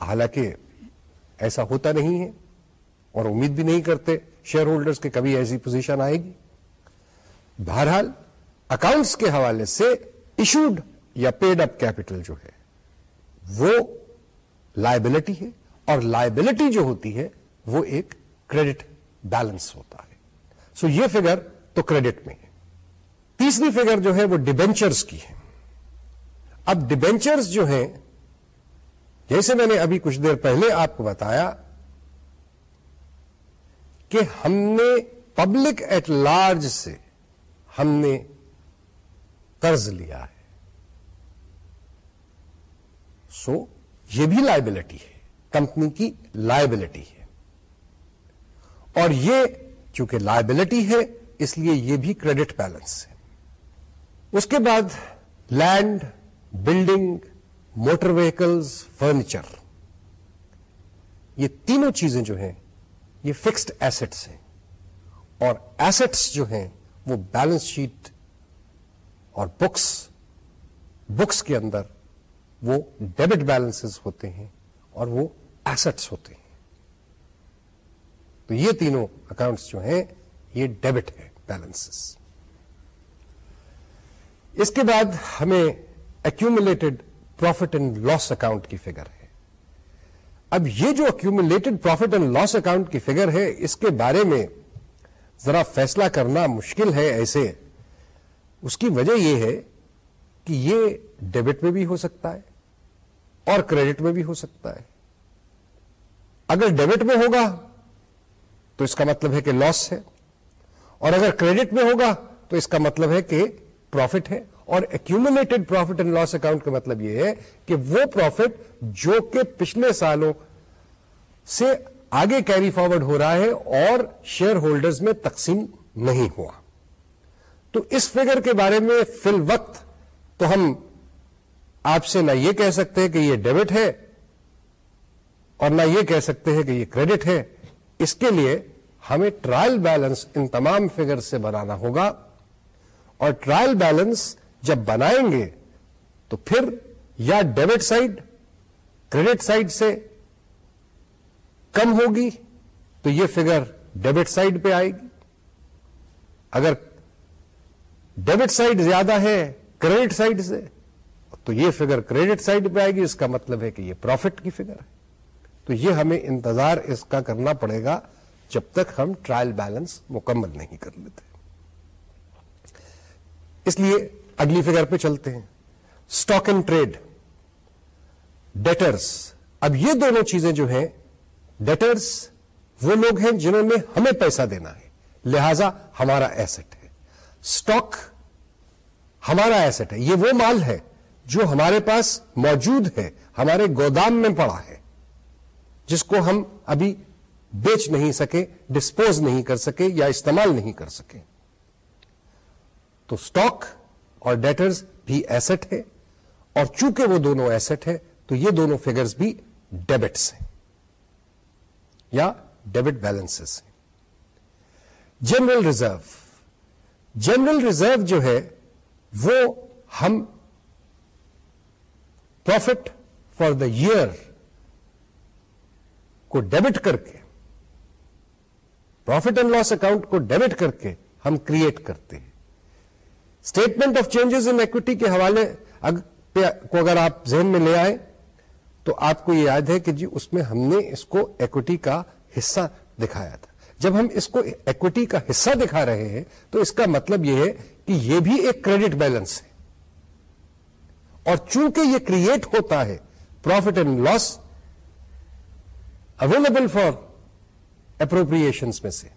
حالانکہ ایسا ہوتا نہیں ہے اور امید بھی نہیں کرتے شیئر ہولڈرز کے کبھی ایسی پوزیشن آئے گی۔ بہرحال اکاؤنٹس کے حوالے سے ایشوڈ یا پیڈ اپ کیپٹل جو ہے، وہ لائبلٹی ہے اور لائبلٹی جو ہوتی ہے، وہ ایک کریڈٹ بیلنس ہوتا ہے۔ سو so یہ فگر تو کریڈٹ میں ہے۔ تیسری فگر جو ہے، وہ ڈیبینچرز کی ہے۔ اب ڈیبینچرز جو ہیں، جیسے میں نے ابھی کچھ دیر پہلے آپ کو بتایا کہ ہم نے پبلک ایٹ لارج سے ہم نے قرض لیا ہے۔ سو یہ بھی لائبلٹی ہے۔ کمپنی کی لائبلٹی ہے۔ اور یہ چونکہ لائبلٹی ہے، اس لیے یہ بھی کریڈٹ بیلنس ہے۔ اس کے بعد land building motor vehicles furniture یہ تینوں چیزیں جو ہیں، یہ فکسڈ ایسٹس ہیں۔ اور ایسٹس جو ہیں، وہ بیلنس شیٹ اور بکس بکس کے اندر وہ ڈیبٹ بیلنس ہوتے ہیں اور وہ ایسٹس ہوتے ہیں۔ تو یہ تینوں اکاؤنٹس جو ہیں، یہ ڈیبٹ ہے بیلنس اس کے بعد ہمیں accumulated profit and loss account کی فگر ہے۔ اب یہ جو accumulated profit and loss account کی فگر ہے، اس کے بارے میں ذرا فیصلہ کرنا مشکل ہے ایسے اس کی وجہ یہ ہے کہ یہ ڈیبٹ میں بھی ہو سکتا ہے اور کریڈٹ میں بھی ہو سکتا ہے۔ اگر ڈیبٹ میں ہوگا تو اس کا مطلب ہے کہ لاس ہے، اور اگر کریڈٹ میں ہوگا تو اس کا مطلب ہے کہ پروفٹ ہے۔ اور accumulated profit and loss account کا مطلب یہ ہے کہ وہ پروفٹ جو کہ پچھلے سالوں سے آگے کیری فارورڈ ہو رہا ہے اور شیئر ہولڈرز میں تقسیم نہیں ہوا۔ تو اس فگر کے بارے میں فی الوقت تو ہم آپ سے نہ یہ کہہ سکتے کہ یہ ڈیبٹ ہے اور نہ یہ کہہ سکتے ہیں کہ یہ کریڈٹ ہے۔ اس کے لیے ہمیں ٹرائل بیلنس ان تمام فگر سے بنانا ہوگا اور ٹرائل بیلنس جب بنائیں گے تو پھر یا ڈیبٹ سائڈ، کریڈٹ سائڈ سے کم ہوگی تو یہ فگر ڈیبٹ سائڈ پہ آئے گی۔ اگر ڈیبٹ سائڈ زیادہ ہے، کریڈٹ سائڈ سے، تو یہ فگر کریڈٹ سائڈ پہ آئے گی، اس کا مطلب ہے کہ یہ پروفٹ کی فگر ہے۔ تو یہ ہمیں انتظار اس کا کرنا پڑے گا جب تک ہم ٹرائل بیلنس مکمل نہیں کر لیتے۔ اس لیے اگلی فگر پہ چلتے ہیں۔ اسٹاک اینڈ ٹریڈ ڈیٹرس اب یہ دونوں چیزیں جو ہیں ڈیٹرس وہ لوگ ہیں جنہوں نے ہمیں پیسہ دینا ہے، لہذا ہمارا ایسٹ۔ اسٹاک ہمارا ایسٹ ہے، یہ وہ مال ہے جو ہمارے پاس موجود ہے، ہمارے گودام میں پڑا ہے، جس کو ہم ابھی بیچ نہیں سکے ڈسپوز نہیں کر سکے یا استعمال نہیں کر سکے۔ تو اسٹاک اور ڈیٹرز بھی ایسٹ ہے اور چونکہ وہ دونوں ایسٹ ہے، تو یہ دونوں فگرز بھی ڈیبٹس ہیں یا ڈیبٹ بیلنس ہیں۔ جنرل ریزرو جنرل ریزرو جو ہے، وہ ہم پروفٹ فار دا ایئر کو ڈیبٹ کر کے، پروفٹ اینڈ لاس اکاؤنٹ کو ڈیبٹ کر کے ہم کریٹ کرتے ہیں۔ Statement of changes in equity کے حوالے کو اگر آپ ذہن میں لے آئے تو آپ کو یہ یاد ہے کہ جی اس میں ہم نے اس کو ایکوٹی کا حصہ دکھایا تھا۔ جب ہم اس کو ایکوٹی کا حصہ دکھا رہے ہیں، تو اس کا مطلب یہ ہے کہ یہ بھی ایک کریڈٹ بیلنس ہے۔ اور چونکہ یہ کریٹ ہوتا ہے profit and loss available for appropriation میں سے۔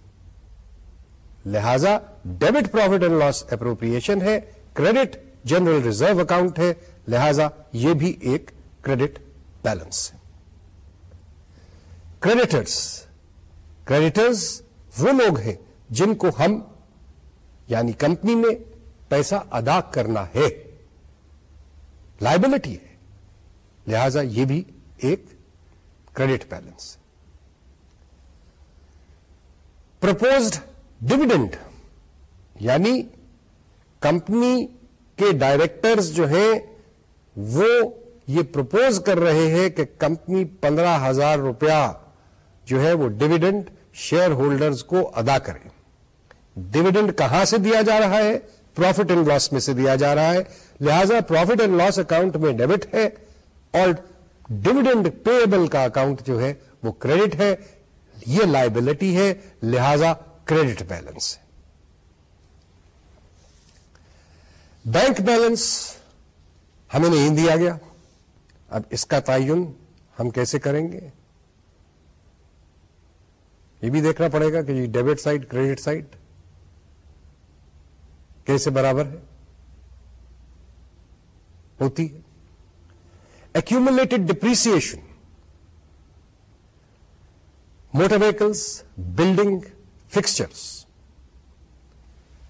لہذا debit profit and loss appropriation ہے کریڈٹ جنرل ریزرو اکاؤنٹ ہے۔ لہذا یہ بھی ایک کریڈٹ بیلنس ہے۔ کریڈیٹرس کریڈیٹرز وہ لوگ ہیں جن کو ہم یعنی کمپنی میں پیسہ ادا کرنا ہے۔ لائبلٹی ہے۔ لہذا یہ بھی ایک کریڈٹ بیلنس پرپوزڈ ڈویڈنڈ یعنی کمپنی کے ڈائریکٹرز جو ہیں، وہ یہ پرپوز کر رہے ہیں کہ کمپنی پندرہ ہزار روپیہ جو ہے وہ ڈویڈنڈ شیئر ہولڈرز کو ادا کرے ڈویڈنڈ کہاں سے دیا جا رہا ہے؟ پروفٹ اینڈ لاس میں سے دیا جا رہا ہے۔ لہذا پروفٹ اینڈ لاس اکاؤنٹ میں ڈیبٹ ہے اور ڈویڈنڈ پیبل کا اکاؤنٹ جو ہے وہ کریڈٹ ہے۔ یہ لائبلٹی ہے، لہذا کریڈٹ بیلنس ہے۔ بینک بیلنس ہمیں نہیں دیا گیا۔ اب اس کا تعین ہم کیسے کریں گے؟ یہ بھی دیکھنا پڑے گا کہ جی ڈیبٹ سائٹ کریڈٹ سائٹ کیسے برابر ہے؟ ہوتی ہے۔ Accumulated depreciation motor vehicles building fixtures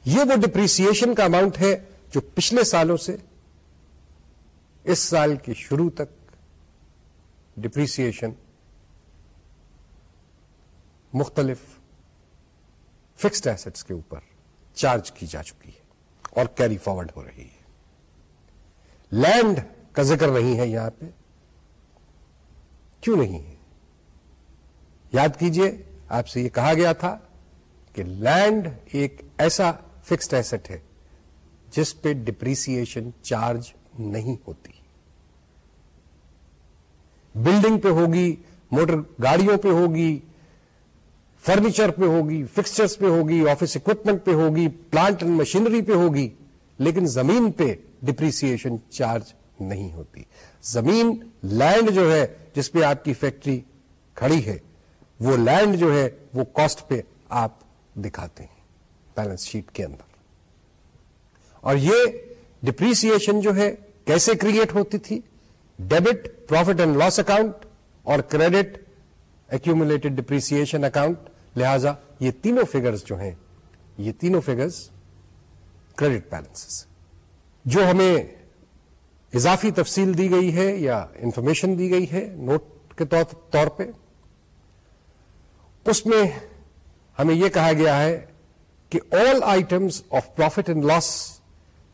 یہ وہ ڈپریسن کا اماؤنٹ ہے جو پچھلے سالوں سے اس سال کی شروع تک ڈپریسن مختلف فکسڈ ایسٹس کے اوپر چارج کی جا چکی ہے اور کیری فارورڈ ہو رہی ہے۔ لینڈ کا ذکر نہیں ہے یہاں پہ۔ کیوں نہیں ہے؟ یاد کیجیے، آپ سے یہ کہا گیا تھا کہ لینڈ ایک ایسا فکسڈ ایسٹ ہے جس پہ ڈپریسن چارج نہیں ہوتی۔ بلڈنگ پہ ہوگی موٹر گاڑیوں پہ ہوگی فرنیچر پہ ہوگی فکسچرس پہ ہوگی آفس اکوپمنٹ پہ ہوگی پلانٹ اینڈ مشینری پہ ہوگی، لیکن زمین پہ ڈپریسن چارج نہیں ہوتی۔ زمین لینڈ جو ہے، جس پہ آپ کی فیکٹری کھڑی ہے، وہ لینڈ جو ہے، وہ کاسٹ پہ آپ دکھاتے ہیں بیلنس شیٹ کے اندر۔ اور یہ ڈپریسن جو ہے، کیسے کریٹ ہوتی تھی؟ Debit profit and loss account اور کریڈٹ ایکومولیٹڈ ڈپریسن اکاؤنٹ لہذا یہ تینوں فگرز جو ہیں، یہ تینوں فگرز کریڈٹ بیلنس جو ہمیں اضافی تفصیل دی گئی ہے یا انفارمیشن دی گئی ہے نوٹ کے طور پہ، اس میں ہمیں یہ کہا گیا ہے کہ all items of profit and loss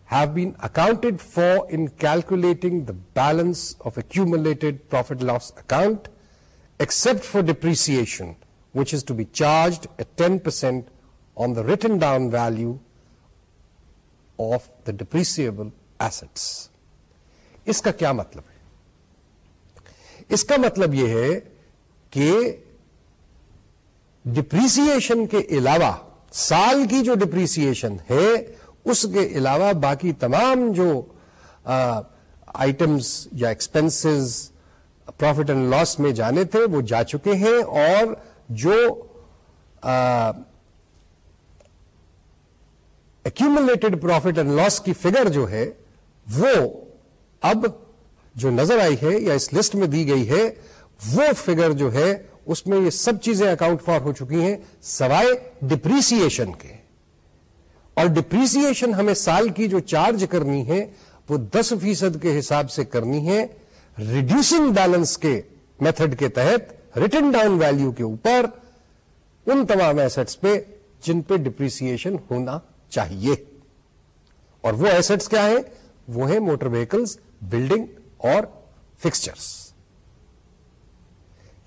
have been accounted for in calculating the balance of accumulated profit loss account except for depreciation which is to be charged at ten percent on the written down value of the depreciable assets اس کا کیا مطلب ہے؟ اس کا مطلب یہ ہے کہ depression کے علاوہ، سال کی جو ڈپریسن ہے، اس کے علاوہ باقی تمام جو آئٹمس یا ایکسپینسز پروفٹ اینڈ لاس میں جانے تھے، وہ جا چکے ہیں اور جو ایکومولیٹڈ پروفٹ اینڈ لاس کی فگر جو ہے، وہ اب جو نظر آئی ہے یا اس لسٹ میں دی گئی ہے، وہ فگر جو ہے، اس میں یہ سب چیزیں اکاؤنٹ فار ہو چکی ہیں سوائے ڈپریسن کے۔ اور ڈپریسن ہمیں سال کی جو چارج کرنی ہے، وہ دس فیصد کے حساب سے کرنی ہے۔ ریڈیوسنگ بیلنس کے میتھڈ کے تحت ریٹن ڈاؤن ویلو کے اوپر، ان تمام ایسٹس پہ جن پہ ڈپریسن ہونا چاہیے۔ اور وہ ایسٹس کیا ہیں؟ وہ ہیں موٹر ویکلز بلڈنگ اور فکسچرس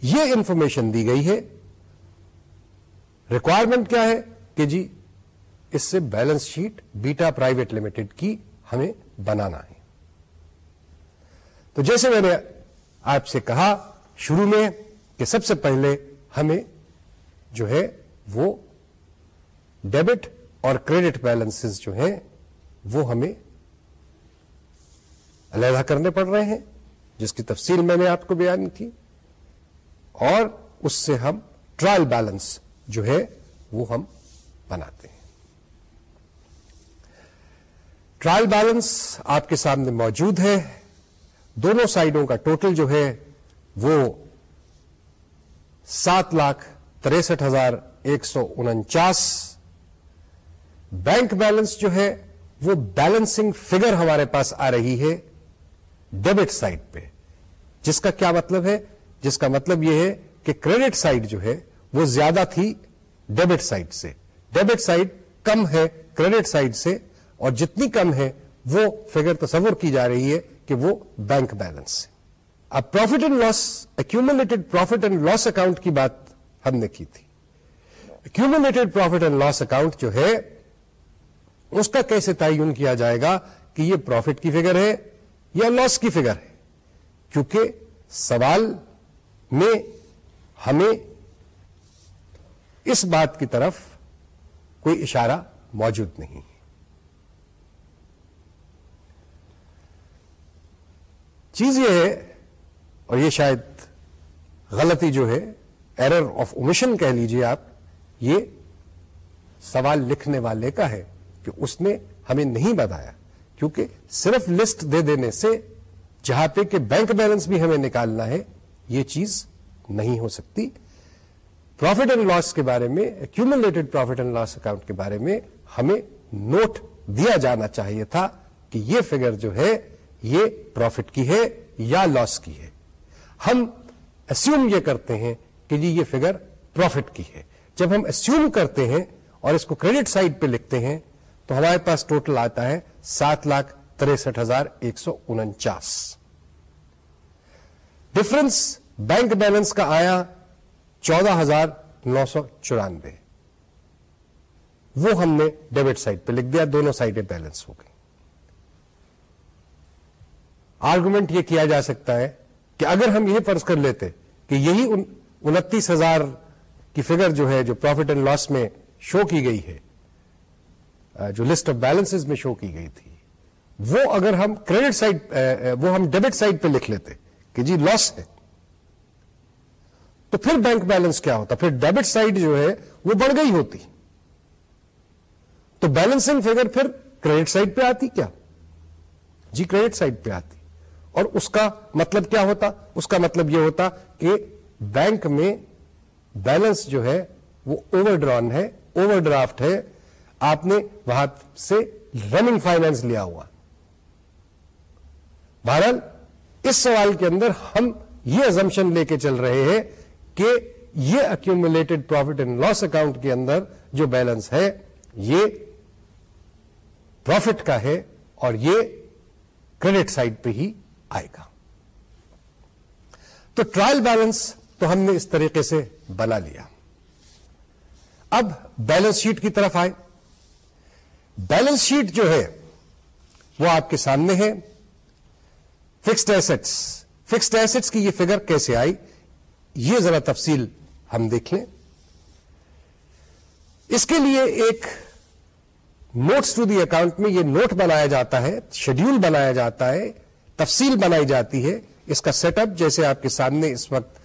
یہ انفارمیشن دی گئی ہے۔ ریکوائرمنٹ کیا ہے کہ جی اس سے balance sheet Beta private limited کی ہمیں بنانا ہے۔ تو جیسے میں نے آپ سے کہا شروع میں کہ سب سے پہلے ہمیں جو ہے وہ ڈیبٹ اور کریڈٹ بیلنس جو ہیں وہ ہمیں علیحدہ کرنے پڑ رہے ہیں، جس کی تفصیل میں نے آپ کو بیان کی، اور اس سے ہم ٹرائل بیلنس جو ہے وہ ہم بناتے ہیں۔ ٹرائل بیلنس آپ کے سامنے موجود ہے۔ دونوں سائڈوں کا ٹوٹل جو ہے وہ سات لاکھ تریسٹھ ہزار ایک سو انچاس۔ بینک بیلنس جو ہے وہ بیلنسنگ فگر ہمارے پاس آ رہی ہے ڈیبٹ سائڈ پہ۔ جس کا کیا مطلب ہے؟ جس کا مطلب یہ ہے کہ کریڈٹ سائڈ جو ہے وہ زیادہ تھی ڈیبٹ سائڈ سے۔ ڈیبٹ سائڈ کم ہے کریڈٹ سائڈ سے اور جتنی کم ہے وہ فگر تصور کی جا رہی ہے کہ وہ بینک بیلنس سے اب profit and loss accumulated profit and loss account کی بات ہم نے کی تھی۔ Accumulated profit and loss account جو ہے، اس کا کیسے تعین کیا جائے گا کہ یہ پروفٹ کی فگر ہے یا لاس کی فگر ہے؟ کیونکہ سوال میں ہمیں اس بات کی طرف کوئی اشارہ موجود نہیں۔ چیز یہ ہے، اور یہ شاید غلطی جو ہے ایرر آف اومیشن کہہ لیجیے آپ، یہ سوال لکھنے والے کا ہے کہ اس نے ہمیں نہیں بتایا، کیونکہ صرف لسٹ دے دینے سے جہاں پہ کہ بینک بیلنس بھی ہمیں نکالنا ہے، یہ چیز نہیں ہو سکتی۔ پروفٹ اینڈ لاس کے بارے میں accumulated profit and loss account کے بارے میں ہمیں نوٹ دیا جانا چاہیے تھا کہ یہ فگر جو ہے یہ پروفٹ کی ہے یا لاس کی ہے۔ ہم اسیوم یہ کرتے ہیں کہ جی یہ فگر پروفٹ کی ہے۔ جب ہم اسیوم کرتے ہیں اور اس کو کریڈٹ سائڈ پہ لکھتے ہیں تو ہمارے پاس ٹوٹل آتا ہے سات لاکھ تریسٹھ ہزار ایک سو انچاس۔ ڈفرنس بینک بیلنس کا آیا چودہ ہزار نو سو چورانوے۔ وہ ہم نے ڈیبٹ سائڈ پہ لکھ دیا، دونوں سائڈیں بیلنس ہو گئی۔ آرگومنٹ یہ کیا جا سکتا ہے کہ اگر ہم یہ فرض کر لیتے کہ یہی انتیس ہزار کی فگر جو ہے جو پروفٹ اینڈ لاس میں شو کی گئی ہے جو لسٹ آف بیلنس میں شو کی گئی تھی، وہ اگر ہم کریڈٹ سائڈ وہ ہم ڈیبٹ سائڈ پہ لکھ لیتے کہ جی لاس ہے، تو پھر بینک بیلنس کیا ہوتا؟ پھر ڈیبٹ سائڈ جو ہے وہ بڑھ گئی ہوتی۔ تو بیلنسنگ فگر پھر کریڈٹ سائڈ پہ آتی کیا؟ جی کریڈٹ سائڈ پہ آتی۔ اور اس کا مطلب کیا ہوتا؟ اس کا مطلب یہ ہوتا کہ بینک میں بیلنس جو ہے وہ اوور ڈرون ہے اوور ڈرافٹ ہے۔ آپ نے وہاں سے رننگ فائنینس لیا ہوا۔ بہرحال، اس سوال کے اندر ہم یہ ازمپشن لے کے چل رہے ہیں کہ یہ accumulated profit and loss account کے اندر جو بیلنس ہے، یہ پروفٹ کا ہے اور یہ کریڈٹ سائڈ پہ ہی آئے گا۔ تو ٹرائل بیلنس تو ہم نے اس طریقے سے بنا لیا۔ اب بیلنس شیٹ کی طرف آئے۔ بیلنس شیٹ جو ہے وہ آپ کے سامنے ہے۔ فکسڈ ایسٹس فکسڈ ایسٹس کی یہ فگر کیسے آئی؟ یہ ذرا تفصیل ہم دیکھ لیں۔ اس کے لیے ایک نوٹس ٹو دی اکاؤنٹ میں یہ نوٹ بنایا جاتا ہے شیڈیول بنایا جاتا ہے۔ تفصیل بنائی جاتی ہے، اس کا سیٹ اپ جیسے آپ کے سامنے اس وقت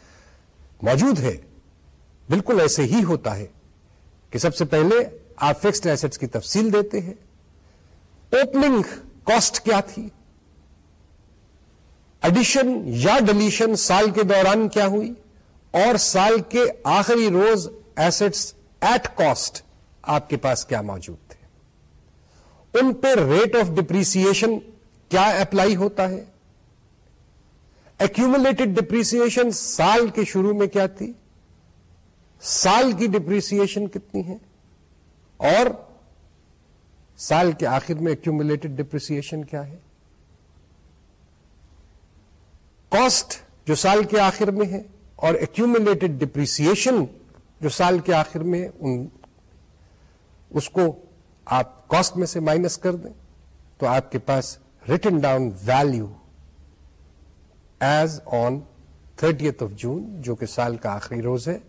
موجود ہے، بالکل ایسے ہی ہوتا ہے کہ سب سے پہلے آپ فکسڈ ایسٹس کی تفصیل دیتے ہیں۔ اوپننگ کاسٹ کیا تھی؟ ایڈیشن یا ڈلیشن سال کے دوران کیا ہوئی؟ اور سال کے آخری روز ایسٹس ایٹ کاسٹ آپ کے پاس کیا موجود تھے؟ ان پہ ریٹ آف ڈپریسن کیا اپلائی ہوتا ہے؟ ایکومولیٹڈ ڈپریسن سال کے شروع میں کیا تھی؟ سال کی ڈپریسن کتنی ہے؟ اور سال کے آخر میں ایکومولیٹڈ ڈپریسن کیا ہے؟ کاسٹ جو سال کے آخر میں ہے اور ایکومولیٹڈ ڈپریسن جو سال کے آخر میں ان اس کو آپ کاسٹ میں سے مائنس کر دیں تو آپ کے پاس written down value as on thirtieth of June جو کہ سال کا آخری روز ہے،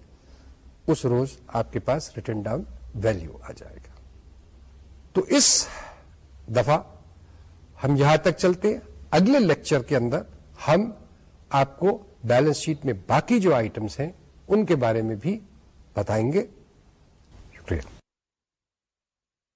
اس روز آپ کے پاس ریٹن ڈاؤن ویلو آ جائے گا۔ تو اس دفعہ ہم یہاں تک چلتے ہیں۔ اگلے لیکچر کے اندر ہم آپ کو بیلنس شیٹ میں باقی جو آئٹمس ہیں، ان کے بارے میں بھی بتائیں گے۔